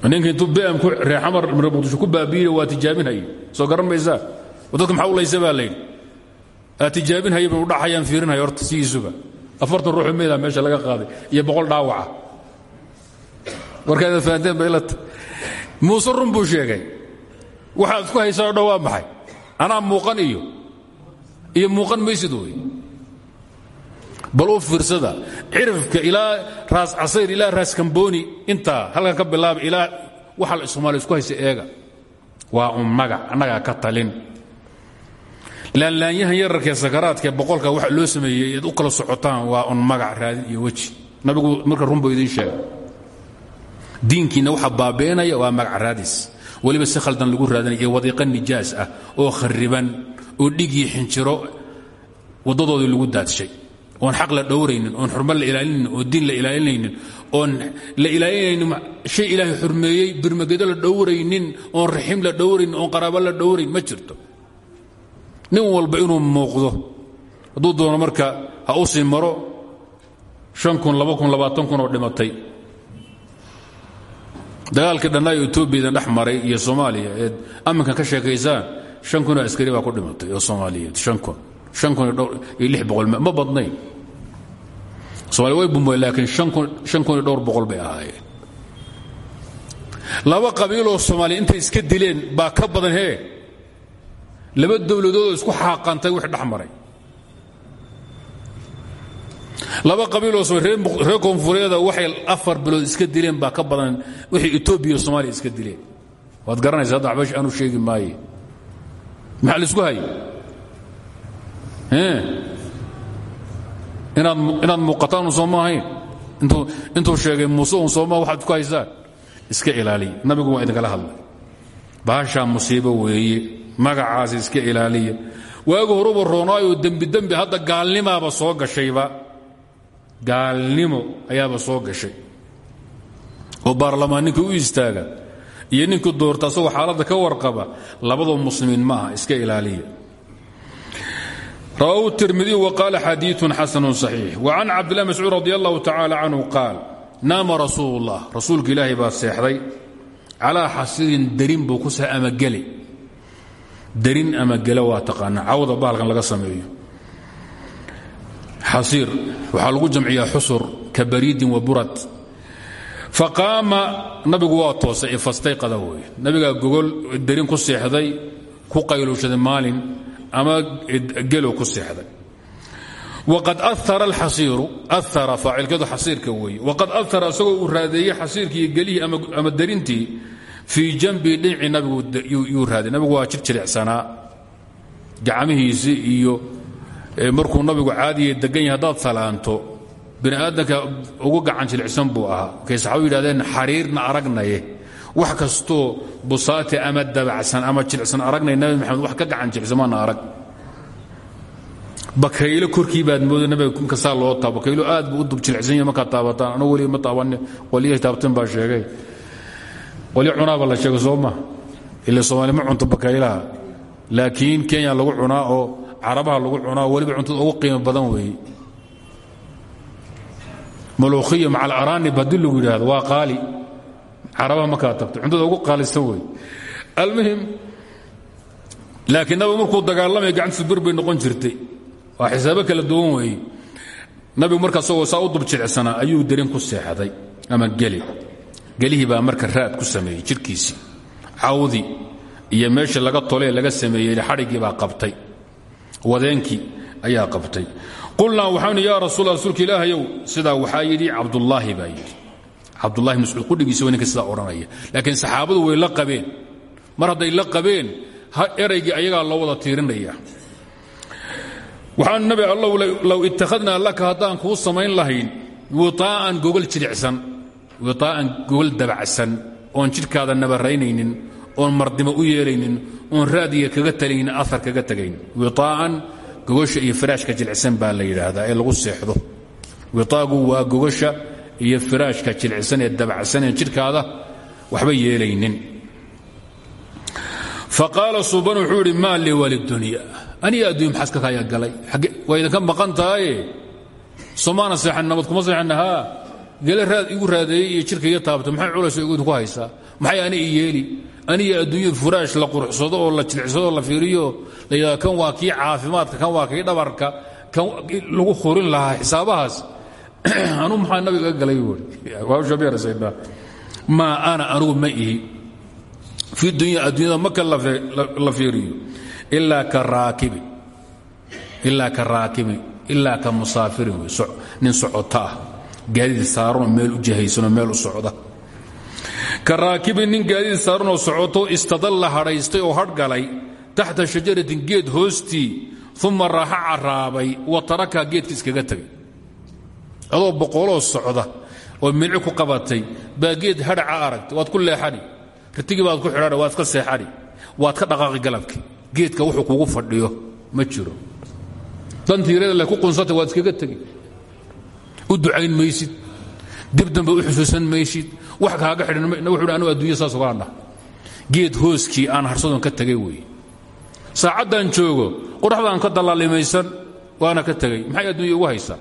Speaker 1: ninka intuu bmku reexamar muqdisho ku baabiina waa tijaabinhaye soo garan maysaa? Dadka maxaa u laysa baa layidhi aa tijaabinhaya bay udhaxayaan fiirinhaya horta sidiisuba afartan ruuxu meedaa meesha laga qaaday iyo boqol dhaawaca. Warkaada fahanteen bay ilata muuse run buu sheegay waxaad ku haysaa o dhan waa maxay? Anaa muuqan iyo iyo muuqan maysid wey bal u fiirsada cirifka ilaa raas casayr ilaa raas kamboni intaa halkan ka bilaaba ilaa waxa soomaaliya isku haysa eega. Waa un magac annagaa ka talin laanlaanyahan yararkee sakaraadkae boqolka waxa loo sameeyey eed u kala socotaan waa un magac raadin iyo weji. Nabigu marka runbuu idiin sheegay. Diinkiinna waxa baabi'inaya waa magac raadis. Weliba si khaldan lagu raadinaya wadiiqa nijaas ah oo khariban oo dhigii xinjiro waddadoodii lagu daadshay. Oon xaq la dhowraynin oon xurmo la ilaalinaynin oon diin la ilaalinaynin oon la ilaalinaynin shay ilaahay xurmeeyey birmagedo la dhowraynin oon raxim la dhowraynin oon qaraabo la dhowrayn ma jirto nin walba inuu muuqdo. Hadduu doono marka ha u sii maro an oo dhimatay. Dagaalkii dhannaayo etoobiyadan dhex maray iyo soomaaliya eed amminkan ka sheekaysaan shan kunoo askari baa ku dhimatay oo soomaaliyeed an an iyo ma badnayn. Somalia way bumboy laakiin an kun iyo dhowr boqol bay ahaayeen. Laba qabiiloo soomaaliya intay iska dileen baa ka badan hee laba dowladoodoo isku xaaqantay wix dhex maray. Laba qabiiloo reer koonfureeda waxay afar bilood iska dileen baa ka badan wixii etoobiya soomaaliya iska dileen. Waad garanaysa hadda waxba aanu sheegi maaye. Maxaa la isku hayay? Inaad muuqataan un sooma ahayn? Intuu sheegay muuse un sooma waxaad ku haysaan iska ilaaliya. Nabigu waa idinkala hadlay. Baashaa musiibo weeye magacaas iska ilaaliya. Waagi horuba roonaayo dembidembi hadda gaalnimaaba soo gashayba. Gaalnimo ayaaba soo gashay. Oo baarlamaan ninka u istaaga iyo ninka doorta asagoo xaaladda ka warqaba labadoo muslimiin ma iska ilaaliya. Rawahu tirmidi wqaala xadiiun xasanu صaxiix wcan cabdilah mascuud radi allahu tacaala canhu qaal naama rasuul اllah rasuulka ilaahay baa seexday. Calaa xasidin darin buu ku ama geli amagele derin amagele waa taqaana. Cawda bahalkan laga sameeyo. Xasiir. Waxaa lagu jamciyaa xusur ka wa burad. Faqaama nabigu waa toosay ee fastayqada weye nabigaa gogol derin ku seexday ku qayluushaday maalin ama gelo ku seexday. Waqad aara alxasiiru aara faacilkeedu xasiirka weeye. Waqad aara isagoo uu raadeeyey xasiirkii gelihii ama derintii fii janbii dhinacii nabigu yuu raaday nabigu waa jir jilicsanaa gacmihiisii iyo markuu nabigu caadiya degan yahay haddaad salaanto bini aadamka ugu gacan jilicsan buu ahaa. Kay saxaabadu yidhahdeen xariirna aragnaye. Wax kastoo busaati ama dabacsan ama jilicsan aragnay nabi maxamed wax ka gacan jilicsan maana arag. Bakaylo korkii baad mooda nabiga inkastaa loo taabo. Bakaylo aad buu u dubjilicsan yahay markaad taabataan. Anu weliga ma taabanne qolyahay taabteen baa sheegay qolyo cunaaba la sheego soo ila soomaali ma cunto bakaylaha laakiin kenya lagu cunaa oo carabaha lagu cunaa oo weliba ugu qiimo badan weeye malukhiya maca alaranib haddii lagu yidhaahdo waa qaali. Carabaha markaad tagto cuntada ugu qaalisan wey almuhim laakiin nabigu markuu dagaalamaya gacantiisu bir bay noqon jirtay. Waa xisaabo kala duwan weeye nabigu marka asagoo saa u dubjiricsanaa ayuu darin ku seexday ama geli gelihii baa marka raad ku sameeyey jidhkiisii cawdi iyo meesha laga tolee laga sameeyey xadhiggii baa qabtay. Wadeenkii ayaa qabtay. Qulnaa waxaanu yaa rasuul rasuulka ilaahayow sidaa waxaa yidhi cabdullaahi baa yidhi. Cabdullahi mascuud qudhigiisa ninka sidaa odhanaya. Laakiin saxaabadu way la qabeen. Mar hadday la qabeen eraygii ayagaa loo wada tiirinaya waxaan nabi allow low ittakhadnaa laka haddaan kuu samayn lahayn wiaa'an gogol jilicsan wiaa'an gogol dabacsan oon jidhkaada nabaraynaynin oon mardimo u yeelaynin oon raadiga kaga talaynin aar kaga tagayn. Wiaa'an gogosha iyo firaashka jilicsan baa la yidhaahdaa ee lagu seexdo. Wiaagu waa gogosha iyo firaashka jilicsan ee dabacsan ee jidhkaada waxba yeelaynin. Faqaala suban wuxuu idhi maa lii walidunya aniga addunya maxaad ka kaya galay. Waa idinka maqan tahaye somaana seexan nabad kuma seexanna gele raad igu raadeeyey iyo jidhka iga taabta maxay culayso idinku haysaa? Maxay ani i yeeli? Aniga adduunyadu furaash la quruxsado oo la jilicsado la fiiriyo? La yidhahdo kan waa kii caafimaadka kan waa kii dhabarka kan lagu hurin lahaa xisaabahaas? Anuu maxaa nabiga ga galay buui waashabeerasaydhaa maa ana anugu ma ihi. Fi dunya adduunyada marka la fiiriyo. Ilaa ka raakibin ilaa ka musaafirin nin socota ah gaadiid saaranoo meel u jahaysanoo meel u socda. Ka raakibin nin gaadiid saaranoo socoto istadalla hadhaystay oo hadhgalay taxta shajaratin geed hoostii uma raaxa caraabay wa tarakaha geedka iskaga tegay adoo boqoloo socda oo milci ku qabatay baa geed hadhaca aragtay waad ku leexani. Ritigii baad ku xidhani waad ka seexani. Waad ka dhaqaaqi galabki. Geedka wuxuu kugu fadhiyo ma jiro. Dantiirada le ku qunsatay waad iskaga tegi u ducayn maysid. Dib dambe u xusuusan maysid. Wax kaaga xidhan wuxuu anu adduunya saas uga geed hooskii aan harsadon ka tegay weeye saacaddan joogo qoraxdaan ka dallaalimaysan waana ka tegay. Maxay adduunya ugu haysaa?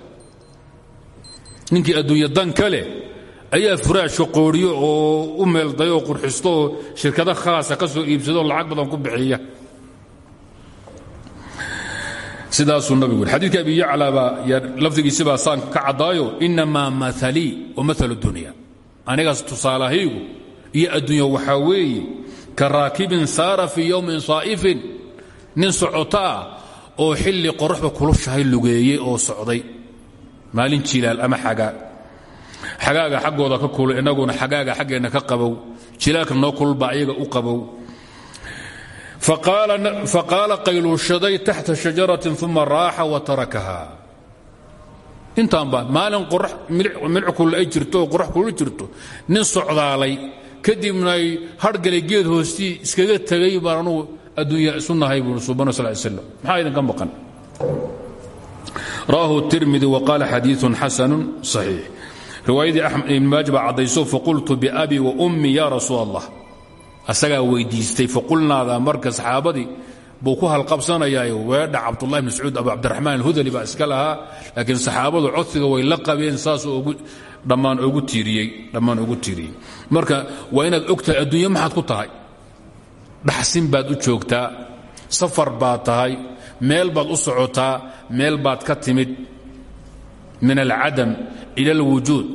Speaker 1: Ninkii adduunya dan ka leh ayaa furaashka qooriyo oo u meeldayo oo qurxisto oo shirkado khaasa ka soo iibsado lacag badan ku bixiya sidaasuu nabigu xadiidka abi yacla baa lafdigiisibaa saan ka caddaayo inamaa maalii wa maalu dunya. Anigaas tusaalahaygu iyo adduunya waxaa weeye ka raakibin saara fii yowmin saa'ifin nin socoto ah oo xilli qoraxda kulushahay lugeeyey oo socday. Maalin jilaal ama xagaa. Xagaaga xaggooda ka kulul innaguna xagaaga xaggeenna ka qabow. Jilaalka noo kululba ayaga u qabow faqaala qayluushaday taxta shajaratin uma raaxa wa tarakaha intaanba maalin milc kulul ay jirto oo qorax kulul jirto nin socdaalay kadibna ay harhgalay geed hoostii iskaga tegay baan anugu adduunya isu nahay buui subana sal slam maxaa idinka maqan rawahu tirmidi waqaala xadiiun xasanu صaxiix riwaayadii ibn maaja baa caddayso faqultu biabi wa ummi ya rasuul allah asagaa weydiistay faqulnaada marka saxaabadii buu ku halqabsanayaa weedha cabdulahi bn mascuud abu cabdiraxmaan alhudali baa iska lahaa. Laakiin saxaabadu codsiga way la qabeen saasuu dhammaan ogu tiiriyey marka waa inaad ogtahay adduunya maxaad ku tahay? Dhaxsin baad u joogtaa safar baad tahay meel baad u socotaa meel baad ka timid min alcadam ila alwujuud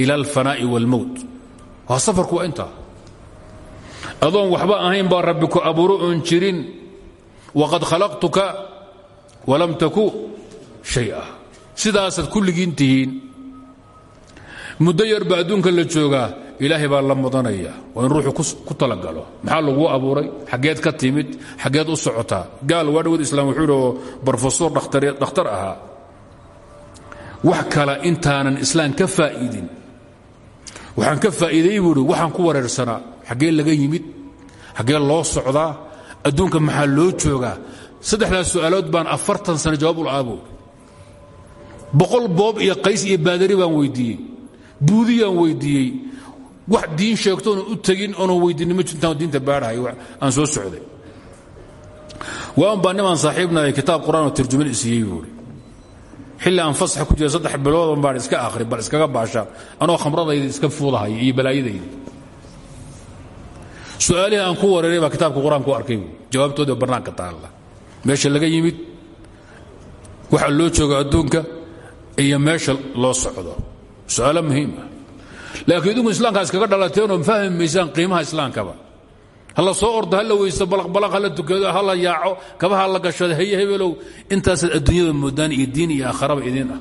Speaker 1: ila alfanaa'i wاlmowt waa safarku intaa adoon waxba ahayn baa rabbi ku abuuro oon jirin. Waqad khalaqtuka walam taku shaya. Sidaasaad kulligiin tihiin. Muddo yar baa adduunka la joogaa ilaahay baa la mudanaya. Waa in ruuxu ku talagalo. Maxaa laguu abuuray? Xaggeed ka timid xaggeed u socotaa gaal waa dhawad islaam wuxuu idhi oo brofesor dhakhtar ahaa. Wax kale intaanan islaam ka faa'iidin. Waxaan ka faa'iiday buu idhi waxaan ku wareersanaa xaggee laga yimid xaggee loo socdaa adduunka maxaa loo joogaa? Saddexdaas su'aalood baan afartan sano jawaab u la'aa buui boqol boob iyo qays iyo baadari baan weyddiiyey buudiyaan weyddiiyey wax diin sheegtoona u tegin oonan weyddiinni ma jirtaan diinta baadhahay aan soo socday. Waan baa nimaan saaxiibnahay kitaab qur'aan oo tarjuman isiiyey buuhi xilli aan fasax ku jira saddex biloodan baan iska akhri bal iskaga baasha. Anoo khamradayda iska fuudahaya iyo balaayadayda su'aalihii aan ku wareeray baa kitaabka qur'aanka u arkay. Jawaabtoodii bannaanka taalla. Meesha laga yimid waxa loo jooga adduunka iyo meesha loo socdo. Su'aalo muhiima laakiin idinku islaamkaa iskaga dhalateenoo fahmi maysaan qiimaha islaamkaba ha la soo ordo ha la weysto balaqbalaq ha la tukado ha la yaaco kaba ha la gashado heye adduunyada moodaan iyo diin iyo aakharaba idin ah.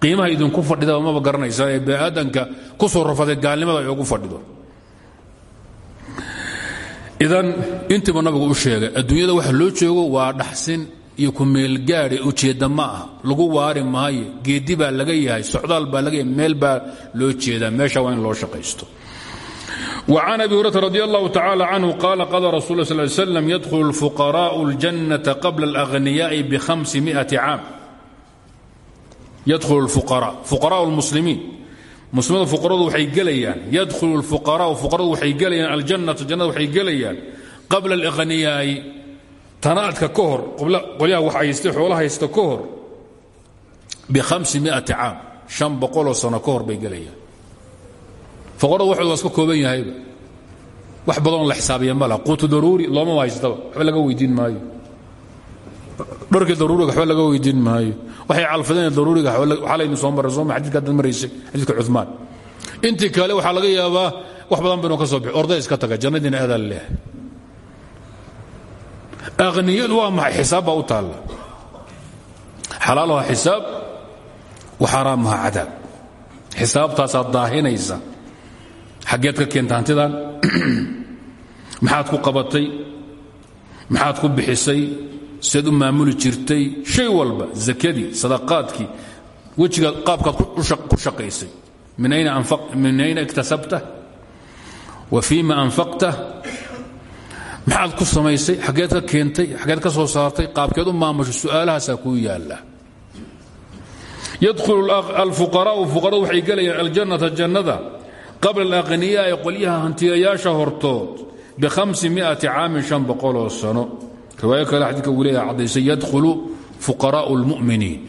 Speaker 1: Qiimaha idinku fadhidaba maba garanaysaan ee baniaadanka ku soo rafaday gaalnimada ay ugu fadhido idan intiiba nabigu u sheegay adduunyada waxa loo joogo waa dhaxsin iyo kumeelgaadi ujeedda ma ah lagu waari maayo geedi baa laga yahay socdaal baa laga yahay meel baa loo jeedaa meesha waa in loo shaqaysto وعن أبي هريرة رضي الله تعالى عنه قال قال رسول الله صلى الله عليه وسلم يدخل الفقراء الجنة قبل الأغنياء بخمسمائة عام يدخل الفقراء فقراء المسلمين muslimiinta fuqaradu waxay gelayaan yadkhulu lfuqaraau fuqaradu waxay gelayaan aljannata jannada waxay gelayaan qabla aliqhniyaa'i tanaadka ka hor qolyaha wax haysta xoolaha haysta ka hor bihamsimiati caam shan boqoloo sano bay gelayaan. Fuqaradu waxooda waa iska kooban yahayba wax badanoo la xisaabiya ma laha quutu daruuri looma haystaba laga weydiin maayo dharkii daruuriga waxba laga weydiin maayo. Waxay calfadeen daruuriga waxaa laynu soo maray sooma xadiidka haddaad maraysay xadiidka cuثmaan intii kale waxaa laga yaabaa wax badan baynu ka soo bixi. Orday iska taga jannadiina aadaa leehay. Akhniyadu waa maxay? Xisaab baa u taalla. Xalaalaha xisaab wa xaaraamaha cadaab. Xisaabtaasaad daahinaysa. Xaggeed ka keenta hantidan maxaad ku qabatay? Maxaad ku bixisay seed u maamuli jirtay shay walba zakadii sadaqaadkii wejigaad qaabkaad ku shaqaysay. Min ayna iktasabta? Wa fiima anfaqta? Maxaad ku samaysay xaggeed keentay xaggeed ka soo saartay qaabkeed u maamushay su'aalahaasaa kuu yaalla. Yadkhulu alfuqaraa'u fuqaradu waxay gelayaan aljannata jannada. Qabla alaqhniyaa'i qolyaha hantiyayaasha hortood bihamsimiati caamin shan boqoloo sano riwaayo kale xadiidka uu leeyaha caddaysay yadkhulu fuqaraa'u lmu'miniin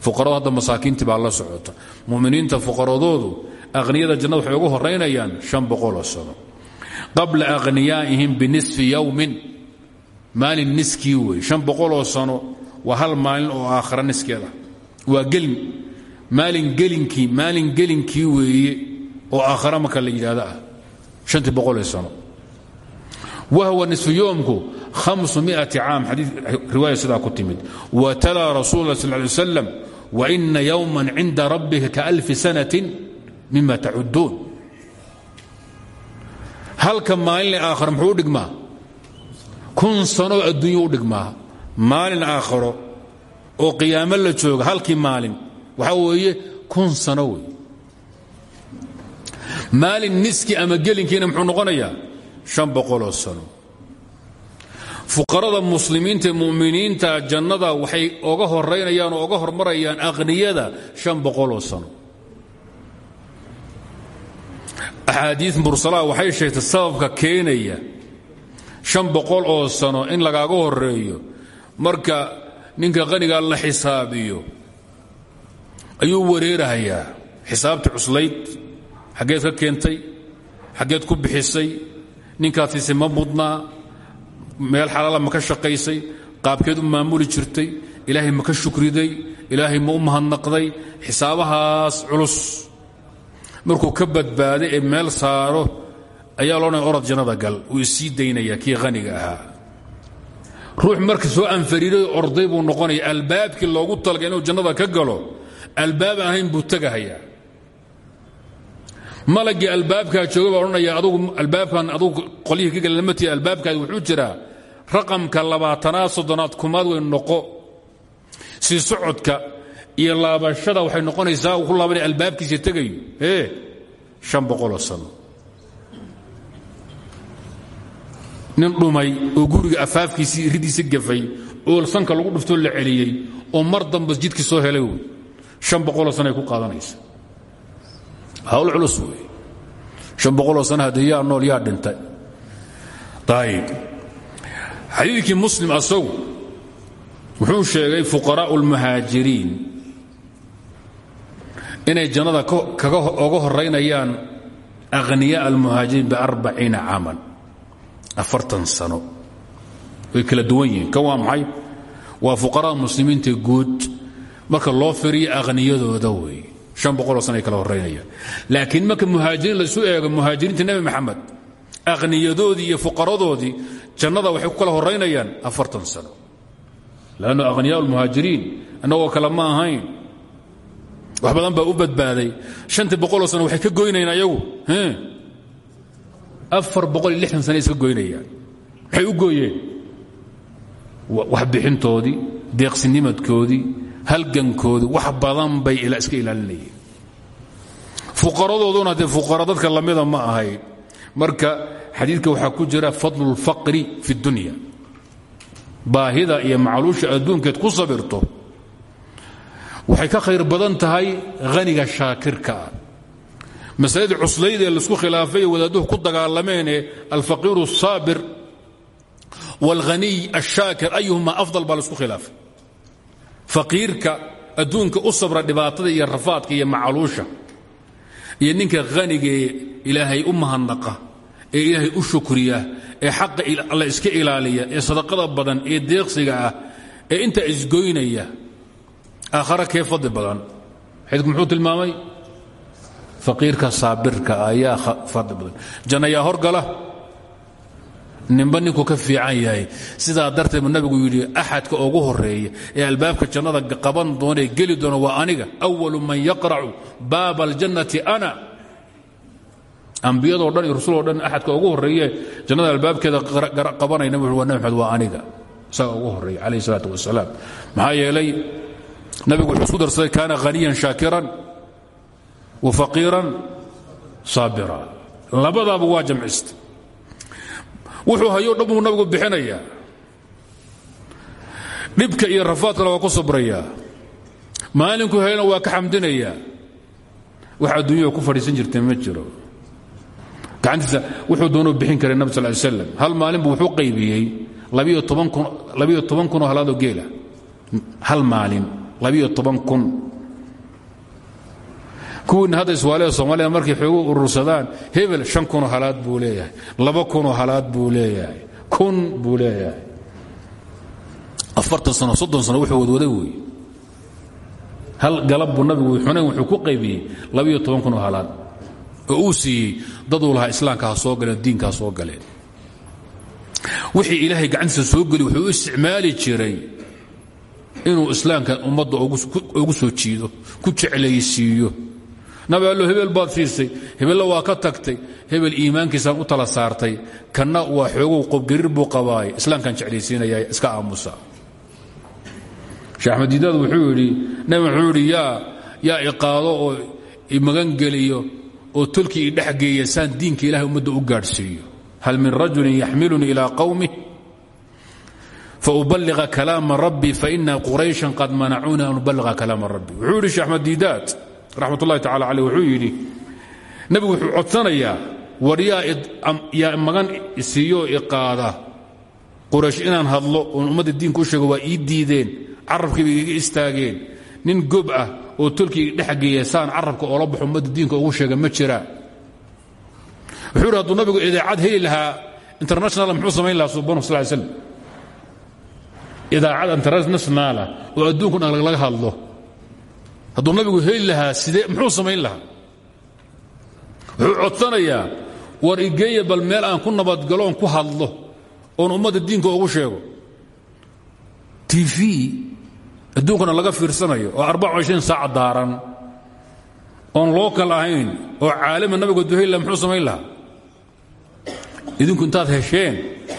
Speaker 1: fuqaradu hadda masaakiintii baa la socota. Mu'miniinta fuqaradoodu akhniyada jannada waxay ugu horaynayaan shan boqoloo sano. Qabla akhniyaa'ihim binisfi yowmin maalin niskii wey shan boqoloo sano waa hal maalin oo aakhira niskeeda. Waa gelin. Maalin gelinkii maalin gelinkii weeye oo aakhira marka la yidhaahdo ah. Shantii boqolee sano. Wahwa nisfu yoomku hamsumiati caam xadii riwaaya sidaa ku timid watalaa rasul lah sal lay slam waina yowma cinda rabbika kaalfi sanatin mima tacuduun halka maalinle aakharo muxuu u dhigmaa kun sanoo adduunya u dhigmaa maalin aakharo oo qiyaamo la jooga halkii maalin waxaa weeye kun sano wey maalin niski ama gelinkiina muxuu noqonayaa shan boqoloo sano fuqarada muslimiinta muminiinta jannada waxay oga horaynayaan oga hormarayaan akhniyada shan boqoloo sano. Axaadii mursalaa waxay sheegtay sababka keenaya shan boqol oo sano in lagaaga horeeyo marka ninka qanigaa la xisaabiyo ayuu wareerahayaa. Xisaabta cuslayd xaggeed ka keentay xaggeed ku bixisay ninkaad ma mudnaa meel xalaala ma ka shaqaysay qaabkeed u maamuli jirtay ilaahay ma ka shukriday ilaahay ma u mahadnaqday xisaabahaas culus. Markuu ka badbaaday ee meel saaro ayaa loodhanaya orod jannada gal wuu isii daynaya kii haniga ahaa. Ruux marka soo anfariiray orday buu noqonaya albaabkii loogu talagay inuu jannada ka galo albaab ahayn buu tegahayaa malagii albaabkaa jooga baa odhanaya albaabkan adugu qolyihii ka galalamatii albaabkaadi wuxuu jiraa raqamka labaatanaad soddonaad kumaad way noqo. Sii socodka iyo laabashada waxay noqonaysaa uu ku laabanaya albaabkiisa tegayo. Ee shan boqoloo sano. Nin dhumay oo guriga afaafkiisii iridiisa gafay oo sanka lagu dhuftoo la celiyey oo mar damba jidkii soo helay wey shan boqoloo sana ay ku qaadanaysa. Hawl culus wey shan boqoloo sana haddee yaa nool yaa dhintay. Ayib xadiidkii muslim asagu wuxuu sheegay fuqaraa'u اlmuhaajiriin inay jannada oga horaynayaan akhniyaa almuhaajiriin biarbaciina caaman afartan sano. Way kala duwan yihiin. Kan waa maxay? Waa fuqara'a muslimiinta guud. Marka loo firiyo akhniyadooda wey. An boqoloo sana ay kala horaynayaan laakiin marka muhaajiriin laisu eego muhaajiriinta nebi maxamed akhniyadoodii iyo fuqaradoodii jannada waxay ku kala horaynayaan afartan sano. Lannu akhniyaa lmuhaajiriin annagoo kale ma ahayn. Wax badan baa u badbaaday. Shantii boqoloo sano waxay ka goynayaan ayagu afar boqol iyo lixdan sana iska goynayaan. Maxay u gooyeen. Waxbixintoodii deeqsinimadkoodii halgankoodii wax badan bay iska ilaalinayeen. Fuqaradooduna dee fuqara dadka lamida ma ahayn. Marka xadiidka waxaa ku jira fadlu اlfaqri fi اdunya baahida iyo macluusha adduunkeed ku sabirto waxay ka khayr badan tahay haniga shaakirka ah masaladii cuslayd ee laisku khilaafay ee wadaadduhu ku dagaalameenee alfaqiiru الsaabir wاlhaniy الshaakir ayuhuma afضal baa laisku khilaafay faqiirka adduunka u sabra dhibaatada iyo rafaadka iyo macluusha iyo ninka hanigee ilaahay u mahadnaqa ee ilaahay u shukriya ee xaqa alla iska ilaaliya ee sadaqada badan ee deeqsiga ah ee intaa isgoynaya. Aakhara kee fadli badan? Xadiidku muxuu tilmaamay? Faqiirka saabirka ayaa fadli badan. Jannayaa horgala? Ninba ninkuu ka fiican yahay. Sidaa darteed buu nabigu yidhi axadka ugu horreeya ee albaabka jannada qaban doona ee geli doona waa aniga. Awalu man yaqracu baaba aljannati ana ambiyadoo dhan iyo rasuloo dhan axadka ugu horeeye jannada albaabkeeda qabanay nabi waa nabi maxamed waa aniga isaga ugu horreeya calayh isalaatu wasalaam maxaa yeelay nabigu wuxuu isku darsaday kaana haniyan shaakiran wa faqiiran saabira. Labadaaba waa jamcista wuxuu hayo dhan buu nabigu bixinayaa dhibka iyo rafaadkana waa ku sabrayaa maalinku helana waa ka xamdinayaa wax adduunyada ku fadhiisan jirtay ma jiro gacantiisa wuxuu doonuu bixin karay nabi sal ly slam hal maalin buu wuxuu qaybiyey labiyo toban kun oo halaadoo geela. Hal maalin labiyo toban kun. Kuwiina hadda iswaalida soomaalida markay xoogu urursadaan hebel shan kunoo halaad buu leeyahay laba kunoo halaad buu leeyahay kun buu leeyahay. Afartan sano soddon sano wuxuu wadwaday wey hal galab buu nabigu xunayn wuxuu ku qaybiyey labiyo toban kunoo halaad oo uu siiyey daduu soo galeen diinka ha soo galeen wixii ilaahay gacantiisa soo geli wuxuu isticmaali jiray inuu islaamka ummadda ugu soo jiido ku jeclaysiiyo. Nabi allo hebel baad siisay hebella waa ka tagtay hebel iimaankiisaan u tala saartay. Kanna waa xoogow qobgariir buu qabaay islaamkaan jeclaysiinaya iska aamusa. Sheekh wuxuu yidhi nabi wuxuu yidhi yaa iqaado oo imagangeliyo oo tolkii idhexgeeya saan diinka ilahay ummadda u gaadhsiiyo. Hal min rajulin yaxmilunii ilaa qawmih faubaliga kalaama rabbi faina qurayshan qad manacuuna an ubaliga kalaama rabbi. Wuxuu yidhi sheekh axmed diidaad raxmat ullahi tacala wuxuu yidhi nebigu wuxuu magan isiiyo iqaada quraysh inaan hadlo oon diinka u sheego waa ii diideen carabkiiba iga istaageen. Nin gob ah oo tolkii dhexgeeya saan carabka oola baxo ummadda diinka ugu sheega ma jira. Wuxuu nabigu idaacad heli lahaa international muxuu samayn lahaa? Subanu sal slam idaacad internationala oo adduunku dhan laga hadlo. Hadduu nabigu heli lahaa sidee muxuu samayn lahaa? War igeeya bal meel aan ku nabadgaloon ku hadlo oon ummadda diinka ugu sheego. Tv adduunkana laga fiirsanayo oo saaca daaran oon lookal ahayn oo caalima nabiga duhayla muxuu samayn lahaa? Idinku intaad hesheen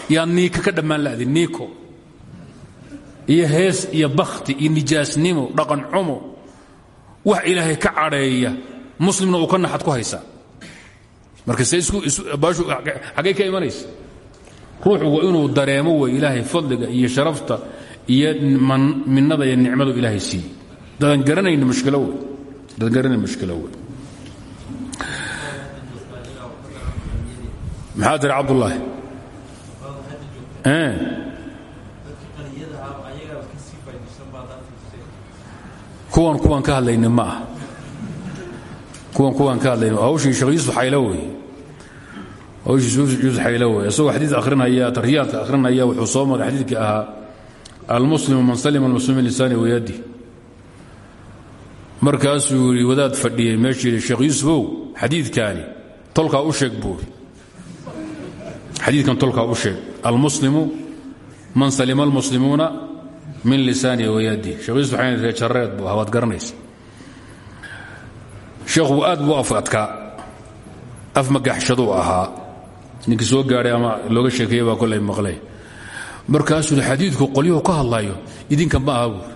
Speaker 1: yaad niika ka dhammaan la'di niiko. Iyo hees iyo bakhti iyo nijaasnimo dhaqan xumo wax ilaahay ka cadheeya muslimna uu ka naxad ku haysaa marka se xaggay ka imanaysa? Ruuxu waa inuu dareemo wey ilaahay fadliga iyo sharafta iyo minnada iyo nicmadu ilaahay siiyey. Dadan garanayna mushkilo wey dadan garanayna mushkilo wey maxaa tiri cabdullaahi? Kuwan kuwan ka hadlayna ma ah kuwan kuwan ka hadlayna hawshii sheekh yuusuf xaylo wey hawshii yuusuf xaylo wey isagoo xadiid akhrinaya tarhiyaadka akhrinaya wuxuu soo maray xadiidkii ahaa almuslimu man salima almuslimin lisaani wayadi markaasuu yidhi wadaad fadhiyey meeshuu yidhi sheekh yuusufow xadiidkaani tolkaa u sheeg buuri xadiidkan tolkaa u sheeg almuslimu man salima almuslimuuna min lisaani wayadi sheekh yuusuf xayn ree jarreed buu ahaa waad garanaysa sheekhu aad buu af adkaa af magaxshaduu ahaa. Ninkii soo gaadhay ama looga sheekeeye baa kolay maqlay markaasuu xadiidku qolyuhu ka hadlaayo idinka ma aha buur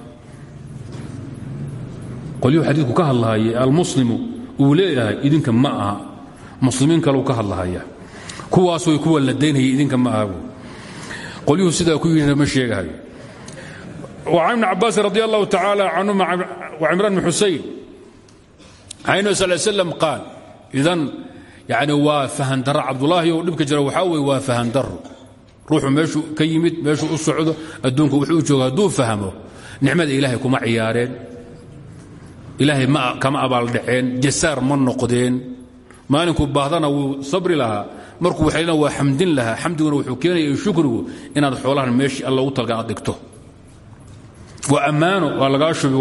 Speaker 1: qolyuhu xadiidku ka hadlahaye almuslimu uu leeyahay idinka ma aha. Muslimiin kaleu ka hadlahaya kuwaasuu kuwa la daynhayay idinka ma aha buur qolyuhu sidaa ku yidhina ma sheegahayo can ibni cabbaasi radi allahu tacaala canhuma wacimraan bn xusayn caynu sal slam qaal idan yani waa fahandaro cabdulaahi oo dhibka jira waxaa weye waa fahandaro ruuxu meeshuu ka yimid meeshuu u socdo adduunka wuxuu jooga hadduu fahmo nicmada ilaahay kuma ciyaareen ilaahay kama abaaldhaceen jasaar ma noqdeen maalinkuu baahdana wuu sabri lahaa markuu waxaylna waa xamdin lahaa xamdiguna wuxuu keenaya shukrigu inaad xoolahan meeshii alla u talga aad dhigto waa ammaano waa lagaa shubi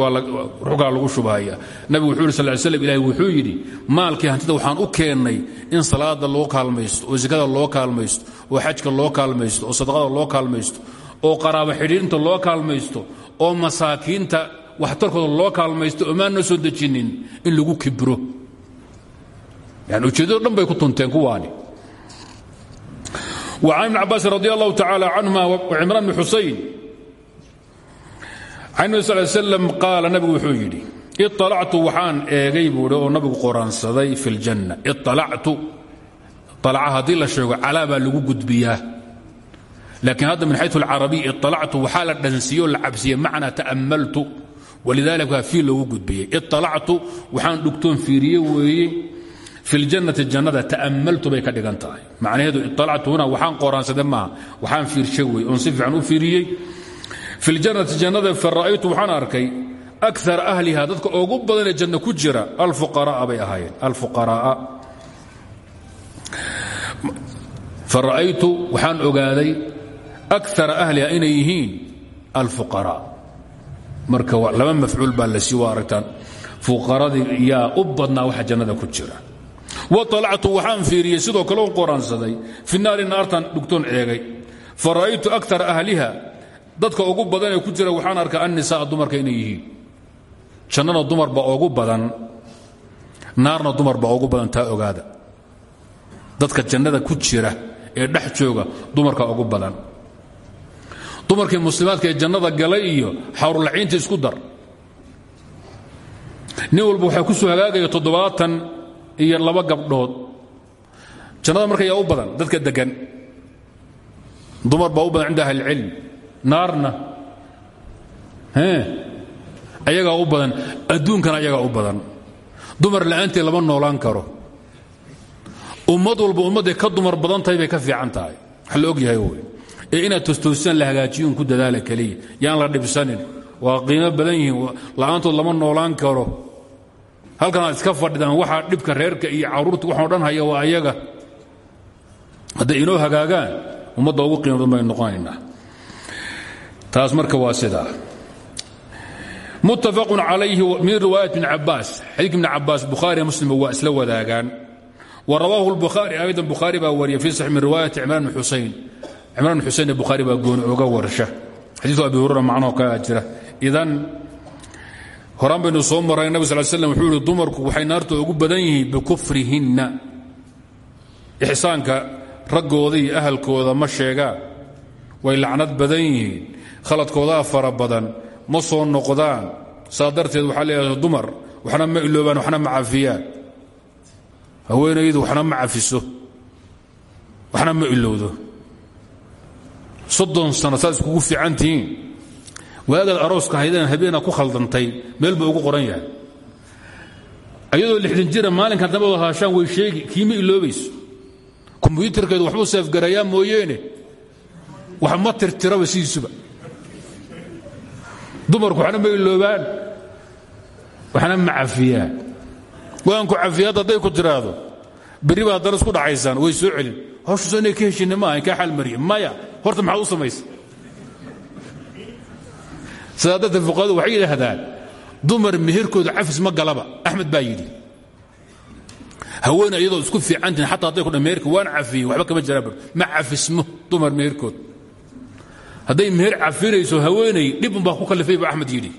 Speaker 1: ruugaa lagu shubahaya nabigu wuxuu yidhi sal ly slam ilahi wuxuu yidhi maalkii hantida waxaan u keennay in salaada loo kaalmaysto oo sakada loo kaalmaysto oo xajka loo kaalmaysto oo sadaqada loo kaalmaysto oo qaraabo xidhiirinta loo kaalmaysto oo masaakiinta waxtarkooda loo kaalmaysto oo maan noo soo dejinin in lagu kibro. Yani ujeeddado dhan bay ku tunteen kuwaani. وcan ibn cabaasin radi allahu canhuma wcimraan bn can nabi sal slam qaala nabigu wuxuu yidhi iطalactu waxaan eegay buuhi oo nabigu qoraansaday fi اljanna iطalactu alaca haddii la sheego calaa baa lagu gudbiyaa laakiin hadda min xayu alcarabiy iطalactu waxaa la dhansiiye oo la cabsiye macnaa ta'ammaltu walidalika fii loogu gudbiyey iطalactu waxaan dhugtoon fiiriye weeye fi ljannati jannada ta'ammaltu bay ka dhigan tahay macnaheedu iطalactu huna waxaan qoraansaday maaha waxaan fiirshay wey oon si fiican u fiiriyey fi ljannati jannada fara'aytu waxaan arkay akar ahliha dadka ugu badanee janno ku jira alfuqara'a bay ahaayeen alfuqara'a. Fara'aytu waxaan ogaaday akara ahliha inay yihiin alfuqara marka laba mafcuul baa la sii waa aragtaan fuqaradii waxa jannada ku jira. Waطalactu waxaan fiiriyey sidoo kale u qoraansaday. Fi naari naartan eegay. Fara'aytu akara ahliha dadka ugu badan ee ku jira waxaan arkaa annisaa dumarka inay yihiin. Jannana dumar baa ugu badan naarna dumar baa ugu badan taa ogaada. Dadka jannada ku jira ee dhex jooga dumarka ugu badan. Dumarkii muslimaadka ee jannada galay iyo xawrulaciinta isku dar. Nin walba waxaa ku soo hagaagaya toddobaatan iyo laba gabdhood. Jannada marka u badan dadka degan dumar baa u badan cinda ahlicilm naarna. Ayagaa u badan. Adduunkana ayagaa u badan. Dumar la'aanteed lama noolaan karo. Ummad walba ummadday ka dumar badan tahay bay ka fiican tahay. Wax og yahay wy ee inaad tostoosaan la hagaajiyun ku dadaala keliya. Yaan la dhibsanin. Waa qiimo badan yihiin. La'aantood lama noolaan karo. Halkan aad iska fadhidaan waxaa dhibka reerka iyo carruurta waxaan dhan haya waa ayaga. Hadday inoo hagaagaan ummadda ugu qiimo badan baynu noqonaynaa taas marka waa sidaa muttafaqun calayhi min riwaayat bn cabaas xadiidka ibn cabaas bukhaari muslim waa isla wadaagaan. Wa rawaahu lbukhaari aydan bukhaari baa wariya fi sax min riwaayati cimraan bn xusayn. Cimraan bn xusayn bukhaari baa oga warsha. Xadiiu abi hurera macnoo kaa jira. Idan horaan baynu soo marray nabig sal slam wuxuu yihi dumarku ugu badan yihiin bikufrihinna. Ixsaanka raggooda iyo ahalkooda ma sheegaan way lacnad badan yihiin khaladkoodaa fara badan ma soo noqdaan. Saa darteed leeyahay dumar waxna ma iloobaan waxna ma cafiyaan haweenaydu waxna ma cafiso waxna ma ilowdo. Soddon sano saad iskugu fiican tihiin. Waagaad arooska haydeen habeena ku khaldantay meel buu ugu qoran yahay. Ayadoo lixdan jira maalinkan dambadu haashaan way sheegi kiima iloobayso? Kombyuutarkeedu waxbuu seefgarayaa mooyeene. Wax ma tirtiraba sidiisuba dumarku waxna ma iloobaan waxna ma cafiyaan. Waan ku cafiya hadda hadday ku tiraahdo. Berri baa haddana isku dhacaysaan way soo celin. Hawshaasoo inay ka heshinna maaha kaa xalmariye maya horta maxaad u samaysa? Sidaa darteed fuqahadu waxay yidhaahdaan dumar meherkooda cafis ma galaba. Axmed baa yidhi haween iyadoo isku fiicantihin xataa hadday kudha meherka waan cafiyey waxba kama jiraan ma cafismo dumar meherkood hadday meher cafinayso haweenay dhib unbaa ku kallifay buu axmed yidhi.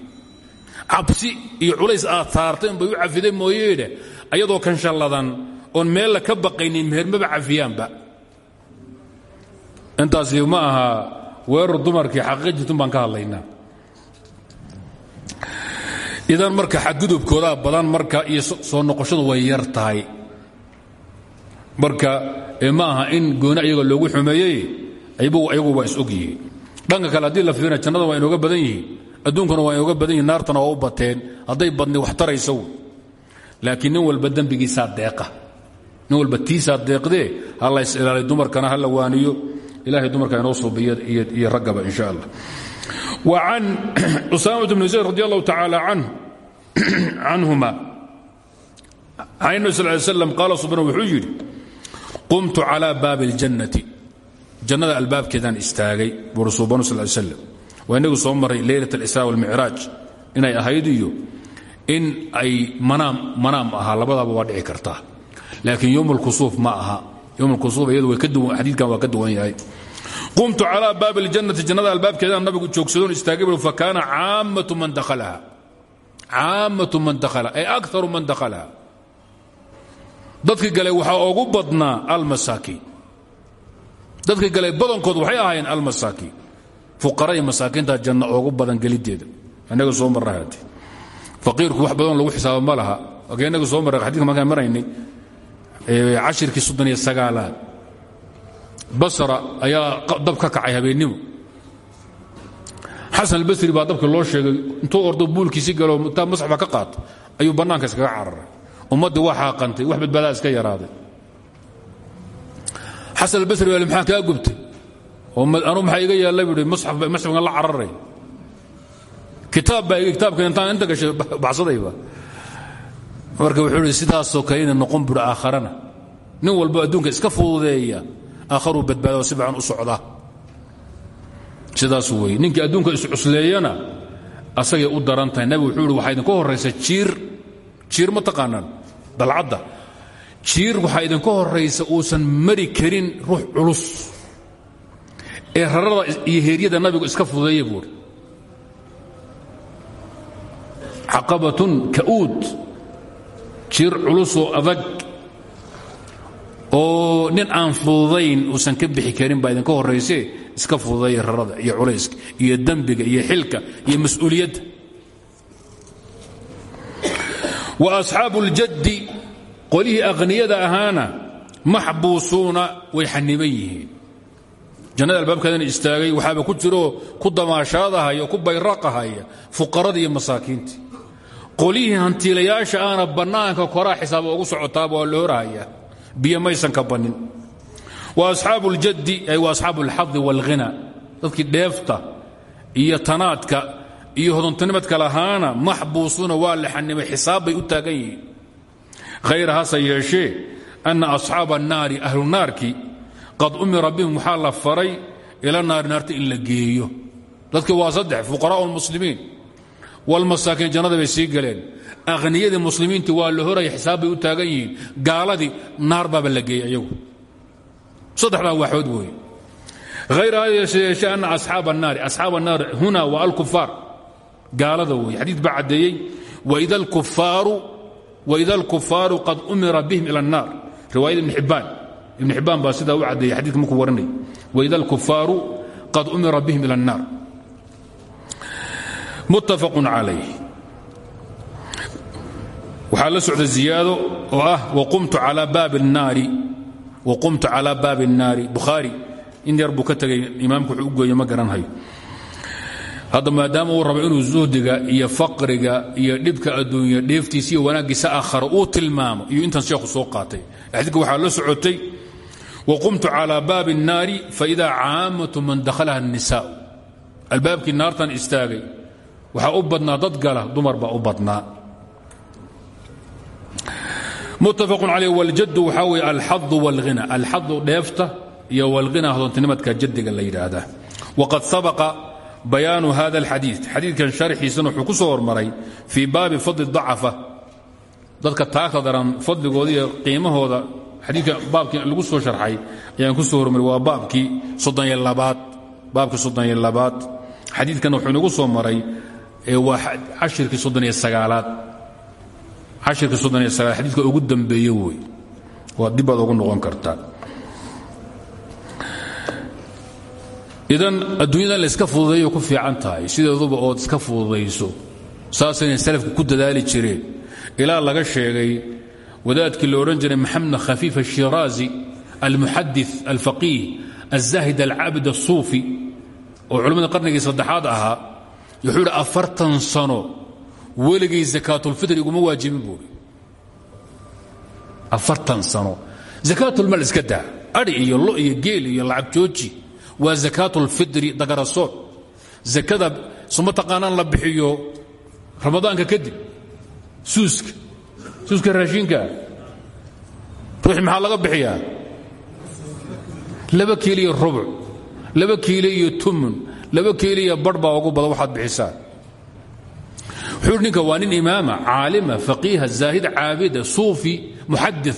Speaker 1: Cabsi iyo culays aad saartay unbay u cafiday mooyeedhe ayadoo kanshalladan oon meella ka baqaynin meher maba cafiyaanba. Intaasi ma aha weerar dumarkii xaqiiqa jirtun baan ka hadlaynaa. Idan marka xadgudubkoodaa badan marka iyo soo noqoshadu way yar tahay. Marka ma aha in gooni ayaga loogu xumeeyey ayagu waa is og yihiin dhanka kale haddii la fiirina jannada waa inooga badan yihiin adduunkuna waa inooga badan yihiin naartana waa bateen hadday badni wax taraysa w laakiin nin walba dembigiisaa deeqa. Nin walba tiisaa deeqdee ha la is ilaaliy dumarkana ha la waaniyo. Ilahay dumarka inoo suubiya iyo raggaba in allah. Wa can usaamata bn zayd radi allahu tacaala canhuma can nabi sal ly slam qaala subana wuxuu yidhi qumtu calى baabi اljannati jannada albaabkeedaan istaagay buu rasul banu sal slm inagu soo maray leylat alisra walmicraaj inay ahayd iyo in ay manaam ahaa labadaaba waa dhici kartaa laakiin yom lkusuuf ma aha. Ykuuiyadikan waa ka duwan yahay. Qumtu calaa baabi اljannati jannada albaabkeedaan nabigu joogsadoon istaagay bu fakaana caammatu man daalaha caammatu man daalaha ay akaru man dakhalaha. Dadkii galay waxaa ugu badnaa almasaakiin dadkii galay badankood waxay ahaayeen almasaakiin. Fuqara iyo masaakiinta janna oogu badan geliddeeda inaga soo marra hade wax badan lagu xisaabo ma laha. Inaga soo marra xadidka markaan maraynay cashirkii soddon iyo sagaalaad. Basra ayaa dab ka kacay habeennimo. Albasri baa dabkii loo sheegay intuu ordo buulkiisi galo intaa masxafa ka qaato ayuu bannaanka iskaga cararay. Ummaddii waa xaaqantay wax badbaadaa iska yaraaday xasan albasri baa maxaa kaa gubtay? anu maxaa iga yaalla buu hi masxafkan la cararay kitaab baa kitaabkan intaan inta gashay baxsadayba marka wuxuu ihi sidaasoo kale inay noqon buhi aakharana. Nin walbo adduunka iska fududeeya aakharuu badbaado si fiican u socda. Sidaas weeye ninkii adduunka iscusleeyana asagay u daran tahay nabigu wuxuu ihi waxaa idinka horraysa jiir. Jiir ma taqaanaan. Dalcadda jiir waxaa idinka horraysa uusan mari karin ruux culus ee rarada iyo heeryada nabigu iska fududeeya buuri caqabatun ka'uud jiir culusoo adag oo nin aan fududayn uusan ka bixi karin baa idinka horraysee iska fududeeya rarada iyo culayska iyo dembiga iyo xilka iyo mas'uuliyadda. Wa asxaabu اljaddi qolihii akhniyada ahaana maxbuusuuna way xaniban yihiin. Jannada albaabkeedan istaagay waxaaba ku jiro ku damaashaadahaya ku bayraqahaya fuqaradii iyo masaakiintii. Qolihii hantiilayaasha aana bannaanka koraa xisaaba ugu socotaaba waa loorahayaa biyo maysanka bannin. Wa asxaabu ljaddi ay wa asxaabu alxadi waalghina dadkii dheefta iyo tanaadka iyo hodantanimadka lahaana maxbuusuuna waa la xanimay xisaab bay u taagan yihiin khayra hase yeeshee anna asxaaba annaari ahlu naarki qad umira bihim waxaa la faray ila naari naarta in la geeyo. Dadkii waa saddex fuqaraa'u lmuslimiin walmasaakiin jannada bay sii galeen. Akhniyadii muslimiintii waa la horaya xisaab bay u taagan yihiin. Gaaladii naar baaba la geeyey iyagu. Saddexdaa waaxood weeye. Hayra hase yeeshee anna asxaaba annaari. Asxaaba annaari huna waa alkufaar gaalada wey xadiid baa caddeeyey waida alkufaaru qad umira bihim ila الnaar riwaayada ibn xibbaan ibn xibbaan baa sidaa u caddeeyey xadidka markuu waranay waida alkufaaru qad umira bihim ila الnaar muttafaq calayh waxaa la socda ziyaado oo ah waqumtu calaa baabi الnaari bukhaari in yar buu ka tegay imaamku wuxuu u gooye ma garanhayo hadda maadaama uu rabo inuu zuhdiga iyo faqriga iyo dhibka adduunya dheeftiisa iyo wanaaggiisa aakhara uu tilmaamo iyo intan sheekhu soo qaatay xadiidka waxaa la socotay waqumtu calaa baabi الnaari faidaa caamatu man dakhalaha الnisaء albaabkii naartan istaagay waxaa u badnaa dad gala dumar baa u badnaa muttafaq caleyh waljaddu waxaa weeye alxadu wاlghina alxadu dheefta iyo wاlghina hodontinimadka jadiga la yidhaahdaa waqad sabaqa bayaanu hada اlxadiid xadiidkan sharxiisana wuxuu ku soo hormaray fii baabi fadli dacafa dadka taagta daran fadligooda iyo qiimahooda xadiidka baabkii lagu soo sharxay ayaan ku soo hormaray waa baabkii soddoniyolabaad baabkii soddoniyo labaad. Xadiidkan wuxuu inagu soo maray waa cashirkii soddoniyo sagaalaad. Cashirkii soddoniyo sagaalaad xadiidka ugu dambeeye wey. Waa dib baad ugu noqon kartaa idan adduunyadan la iska fududeeyo ku fiican tahay sideeduba ood iska fududayso saasayna salafku ku dadaali jireen. Ilaa laga sheegay wadaadkii la odhan jiray maxamed khafiif ashiraazi almuxadid alfaqiih alzaahid alcaabid asuufi oo culimmada qarnigii saddexaad ahaa wuxuu afartan sano weligay sakaatulfitr iguma waajibin buuri afartan sano. Sakaatulmal iska daa. Adhi iyo lo iyo geel iyo lacag jooji waa zakaat اlfidri dagarasoon zakada suma taqaanaan la bixiyo ramadaanka kadib suuska suuska raashinka. Ruuxi maxaa laga bixiyaa? Laba kiili iyo rubuc laba kiili iyo tumun laba kiili iyo barh baa ugu badan waxaad bixisaan wuxuu ninka waa nin imaama caalima faqiiha zaahid caabida suufi muxadi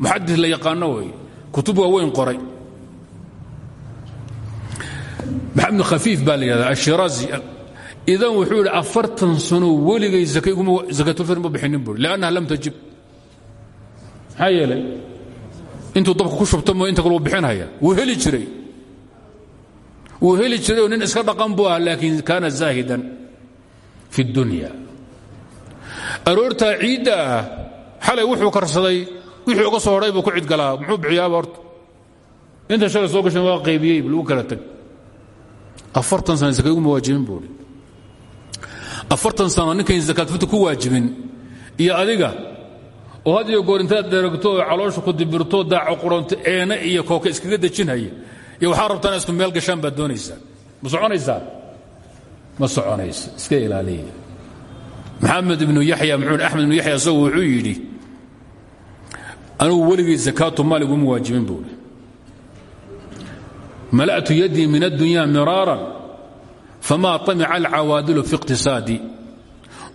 Speaker 1: muxadis la yaqaano wey kutub waaweyn qoray maxamed khafiif baa la idan wuxuu yidhi afartan sano weligay zakatulfitr ma bixinin buuri liannaha lam tajib. Maxaa yeelay? Dabka ku shubto mo inta kale wuu bixinhaya wuu heli jiray. Wuu heli jiray oo nin iska dhaqan buu laakiin kaana zaahidan fi اdunya aroortaa ciidda ah wuxuu karsaday wixii uga soo hodhay buu ku cidgalaa muxuu bixiyaaba horta inta shalay soo gashan waa qaybiyey lagu kala tag afartan sana zaka iguma waajibin buui afartan sano ninkayn zakaatfita ku waajibin. Iyo adiga oo had iyo goor intaad dheragto oo caloosha ku dibirto daaco quranto eena iyo kooka iskaga dejinhaya iyo waxaa rabtaan isku meel gashaan baad doonaysaa ma soconaysaa ma soconayso iska ilaaliya maxamed ibnu yaxya muxuu axmed ibnu yaxya isagu wuxuu yidhi anugu weligay zakaatu maal iguma waajibin buui malأtu yadii min الdunya miraaran fama طamica alcawaadilu fi اqtisaadi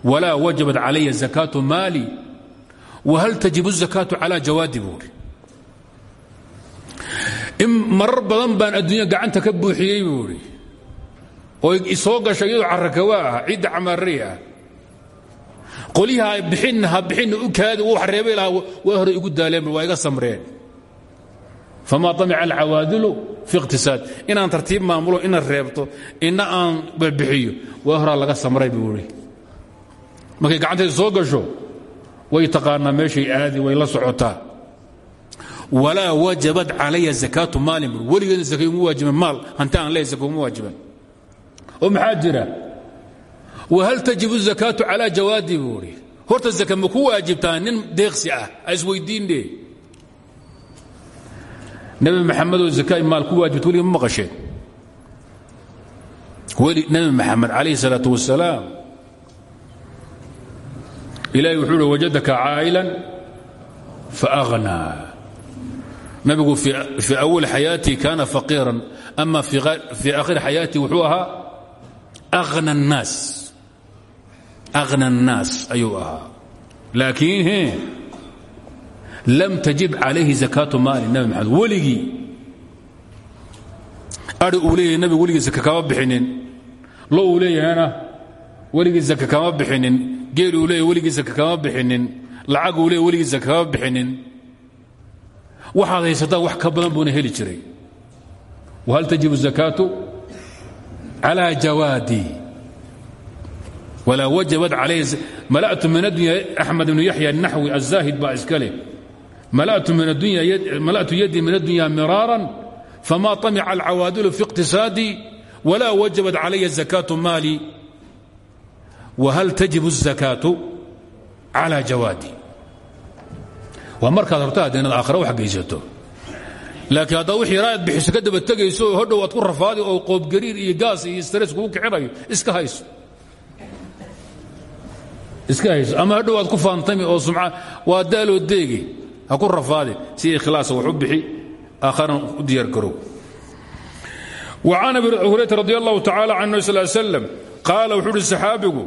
Speaker 1: wla wajabat calaya zakaaةu maali whal tajib الzakaaةu calى jawaadi buuri marar badan baan adduunya gacanta ka buuxiyey buuri oo isoo gashay iyadoo carakawa ah cidda camaarey ah qolyaha bixinna ha bixinna u kaadi uu xareebay lahaa waa hore igu daaleen waa iga samreen fama amica alcawaadilu fi iqtisaad inaan tartiib maamulo ina reebto ina aan bixiyo waa horaa laga samray buu i markay gacantayda soo gasho way taqaanaa meeshay aadi way la socotaa walaa wajabat calaya zakaatu maalin bur weligeedna zaka uma waajiban maal hanti aan leehay zaka uma waajiban oo maxaa jira wahal tajibu zakaatu calaa jawaadi buu i horta zaka ma ku waajibtaa nin deeqsi ah a isweydiinne nabi maxamedoo zaka maal ku waajibta wligi ma maqasheen. Weli nabi maxamed calayhi salaatu wasalaam ilaahay wuxuu uhi wajadaka caa'ilan faaghnaa nabigu fii awal xayaatii kaana faqiiran ama fii akhir xayaatii wuxuu ahaa akhna الnaas ayuu ahaa. Laakiin lam tajib calayhi zakaatu maali nabi maxamed weligii ai uu leeyahay nabi weligii zaka kama bixinin lo uu leeyahayna weligii zaka kama bixinin geel uu leeyahay weligii zaka kama bixinin lacag uu leeyahy weligii zaka kama bixinin waxaad haysataa wax ka badan buuna heli jiray wahal tajibu zakaatu calaa jawaadi walaa wajabat calayhi mala'tu min addunya axmed ibnu yaxya naxwi azahid baa iska leh mala'tu yadii min addunya miraaran fama طamica alcawaadilu fi اqtisaadii wla wajabat calaya زakaaةu maali whal tajib الزakaaةu calى jawaadi waa markaad horta ad inaad aakhira wax geysato laakiin haddaa wixii raayad bixiso ka daba tegayso oo hodhow aad ku rafaadi oo qoobgariir iyo gaas iyo stress kugu kicinayo iska hayso iska hayso ama hodhow aad ku faantami oo sumca waa daaloo deegi ha ku rafaadi si ikhlaasa wax u bixi aakharan u diyaar garow وcan abi hurayra radi allahu tacala can nabi sal slam qaala wuxuu uhi saxaabigu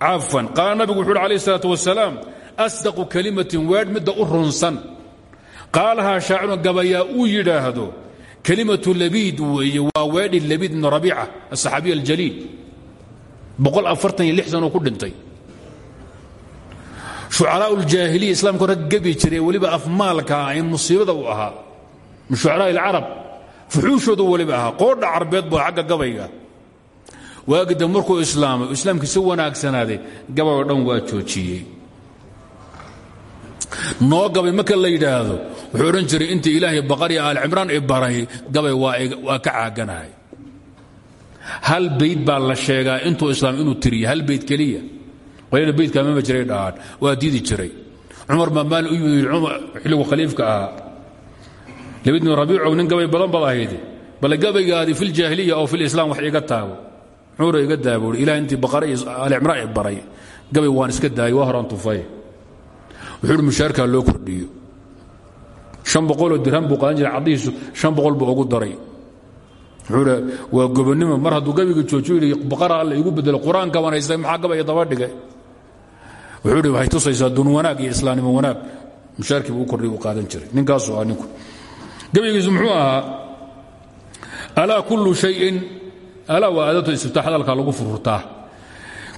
Speaker 1: cafan qaala nabigu wuxu uhi alayh الsalaaة wasalaam asdaqu kalimatin weedh midda u runsan qaalahaa shaacirun gabayaa uu yidhaahdo kelimatu labiid weeye waa weedhi labiid ibnu rabiica asaxaabiy aljaliil sano ku dhintay shucaraau ljaahiliya islaamku rag gebi jiray weliba afmaalka ah in musiibada uu ahaa. Min shucaraa fuxuushoodu weliba ahaa. Qoodha carbeed bu xagga gabayga. Waagida markuu islaamay si wanaagsanaaday gabay oo dhan waa joojiyey. Noo gabay marka la yidhaahdo wuxuu odhan jiray inta ilaahay baqariya aalcimraan i baray gabay waa ka caaganahay. Hal bayd baa la sheegaa intuu islaam inuu tiriya hal bayd keliya qolyada baydka mama jiray dhahaan waa diidi jiray. Cumar baa u yimid xilligu khaliifka ahaa labid bin rabiicow nin gabay badan baad ahayd. Bal gabaygaadii fi ljaahiliya oo filislaam wax iga taago. Cumar iga daaboori ilaah intii baqara iyo aalicimraan i baray gabay waan iska daayay waa tufay. Wuxuu uhi loo kordhiyo. An boqoloo dirham buu qaadan jiray caddihiisu boqol buu ugu daray. Wuxuu waa gobonnimo mar hadduu gabiga joojiyo baqara alla igu bedelo qur'aanka haystay maxaa gabaya daba dhigay wuxuu hi waxay tusaysaa dun wanaag iyo islaamnimo wanaag. Mushaarkiibu u kordhiy uu qaadan jiray. Ninkaasuu ah ninku. Gabaygiisu muxuu ahaa alaa kullu shayin alaa waa aadabta istiftaax hadalka lagu furfurtaa.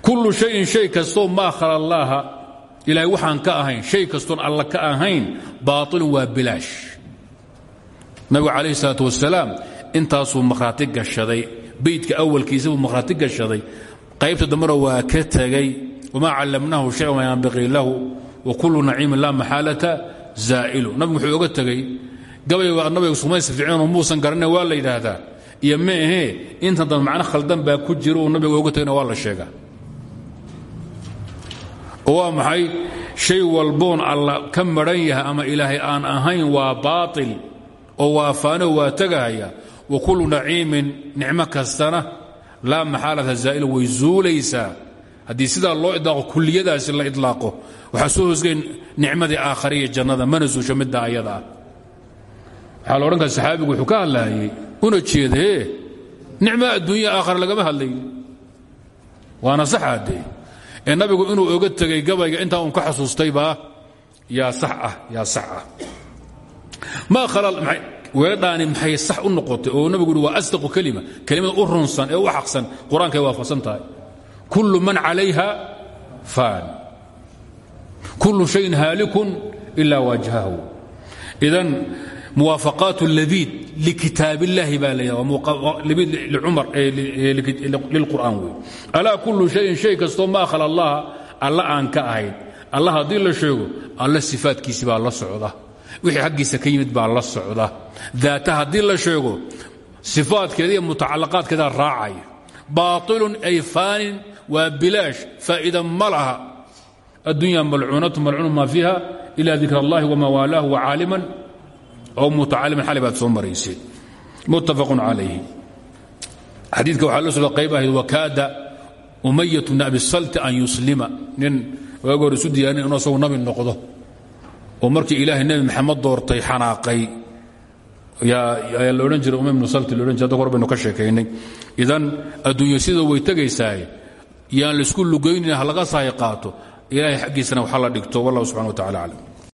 Speaker 1: Kullu shayin shay kastoo maa khala allaaha ilaahay waxaan ka ahayn shay kastoon alla ka ahayn baailun waa bilaash. Nabigu calayhi salaat wasalaam intaasuu makhraati gashaday. Beydka awalkiisa buu makhraati gashaday. Qaybta dambena waa ka tegay wamaa callamnaahu shay ma yanbaqii lahu wa kullu naciimin laa maxaalata zaa'ilu nabigu wuxuu oga tegey gabayga nabiga sumaysa fiicnoo muusan garanay waa la yidhaahdaa iyo ma ahee intan dambe macno khaldan baa ku jira uu nabiga oga tegayna waa la sheegaa oo waa maxay shay walboon alla ka maran yahay ama ilaahay aan ahayn waa baatil oo waa faano waa tegahaya wa kullu naciimin nicmo kastana laa maxaalata zaa'ila way zuulaysaa haddii sidaa loo idlaaqo kulliyadaasi la idlaaqo waxaa soo hosgay nicmadii aakhariya jannada mana suusho midda ayada ah. Waxaa saxaabigu wuxuu ka hadlaayey una jeedee nicmo adduunya aakhara lagama hadlayn waana saxaadee ee nabigu inuu oga tegay gabayga intaa un ka xasuustaybaa yaa sax ah yaa sax ah. Maa khalal weedhaani maxay sax u noqotay? Oo nabigu waa asdaqu kelima kelimada u ee u xaqsan qur'aankay waafaqsan tahay kullu man calayha faan kullu shayin haalikun ila wajhahu idan muwaafaqaat labiid likitaab illaahi baa lilqur'aan wey alaa kullu shayin shay kastoo ma akhala allaha alla aan ka ahayn. Allah haddii la sheego alla sifaadkiisi baa la socda. Wixii xaggiisa ka yimid baa la socda. Daata haddii la sheego sifaadkeeda iyo mutacalaqaadkeeda raacaya. Baailun ay faanin waa bilaash faa'iida ma laha. Addunya malcuunatu malcuunu maa fiiha ila dikr allahi wama waalaahu wacaaliman oo mutacaliman xali baad muttafaqun calayhi. Xadiidka waxaa loo soo qayb ahayd wakaada umayat bni abi salti an yuslima. Nin waaga hor isu diyaarin inuu asagu nabi noqdo. Oo markii ilaahay nebi maxamed doortay xanaaqay. Ayaa la jiray umay bnu salti loodhan jiray hadda hor baynu ka idan adduunyo way tegaysaay yaan la isku lugaynin ha laga sahay qaato. Ilaahay xaggiisana waxa la dhigto. Wallahu subxana wa tacala aclam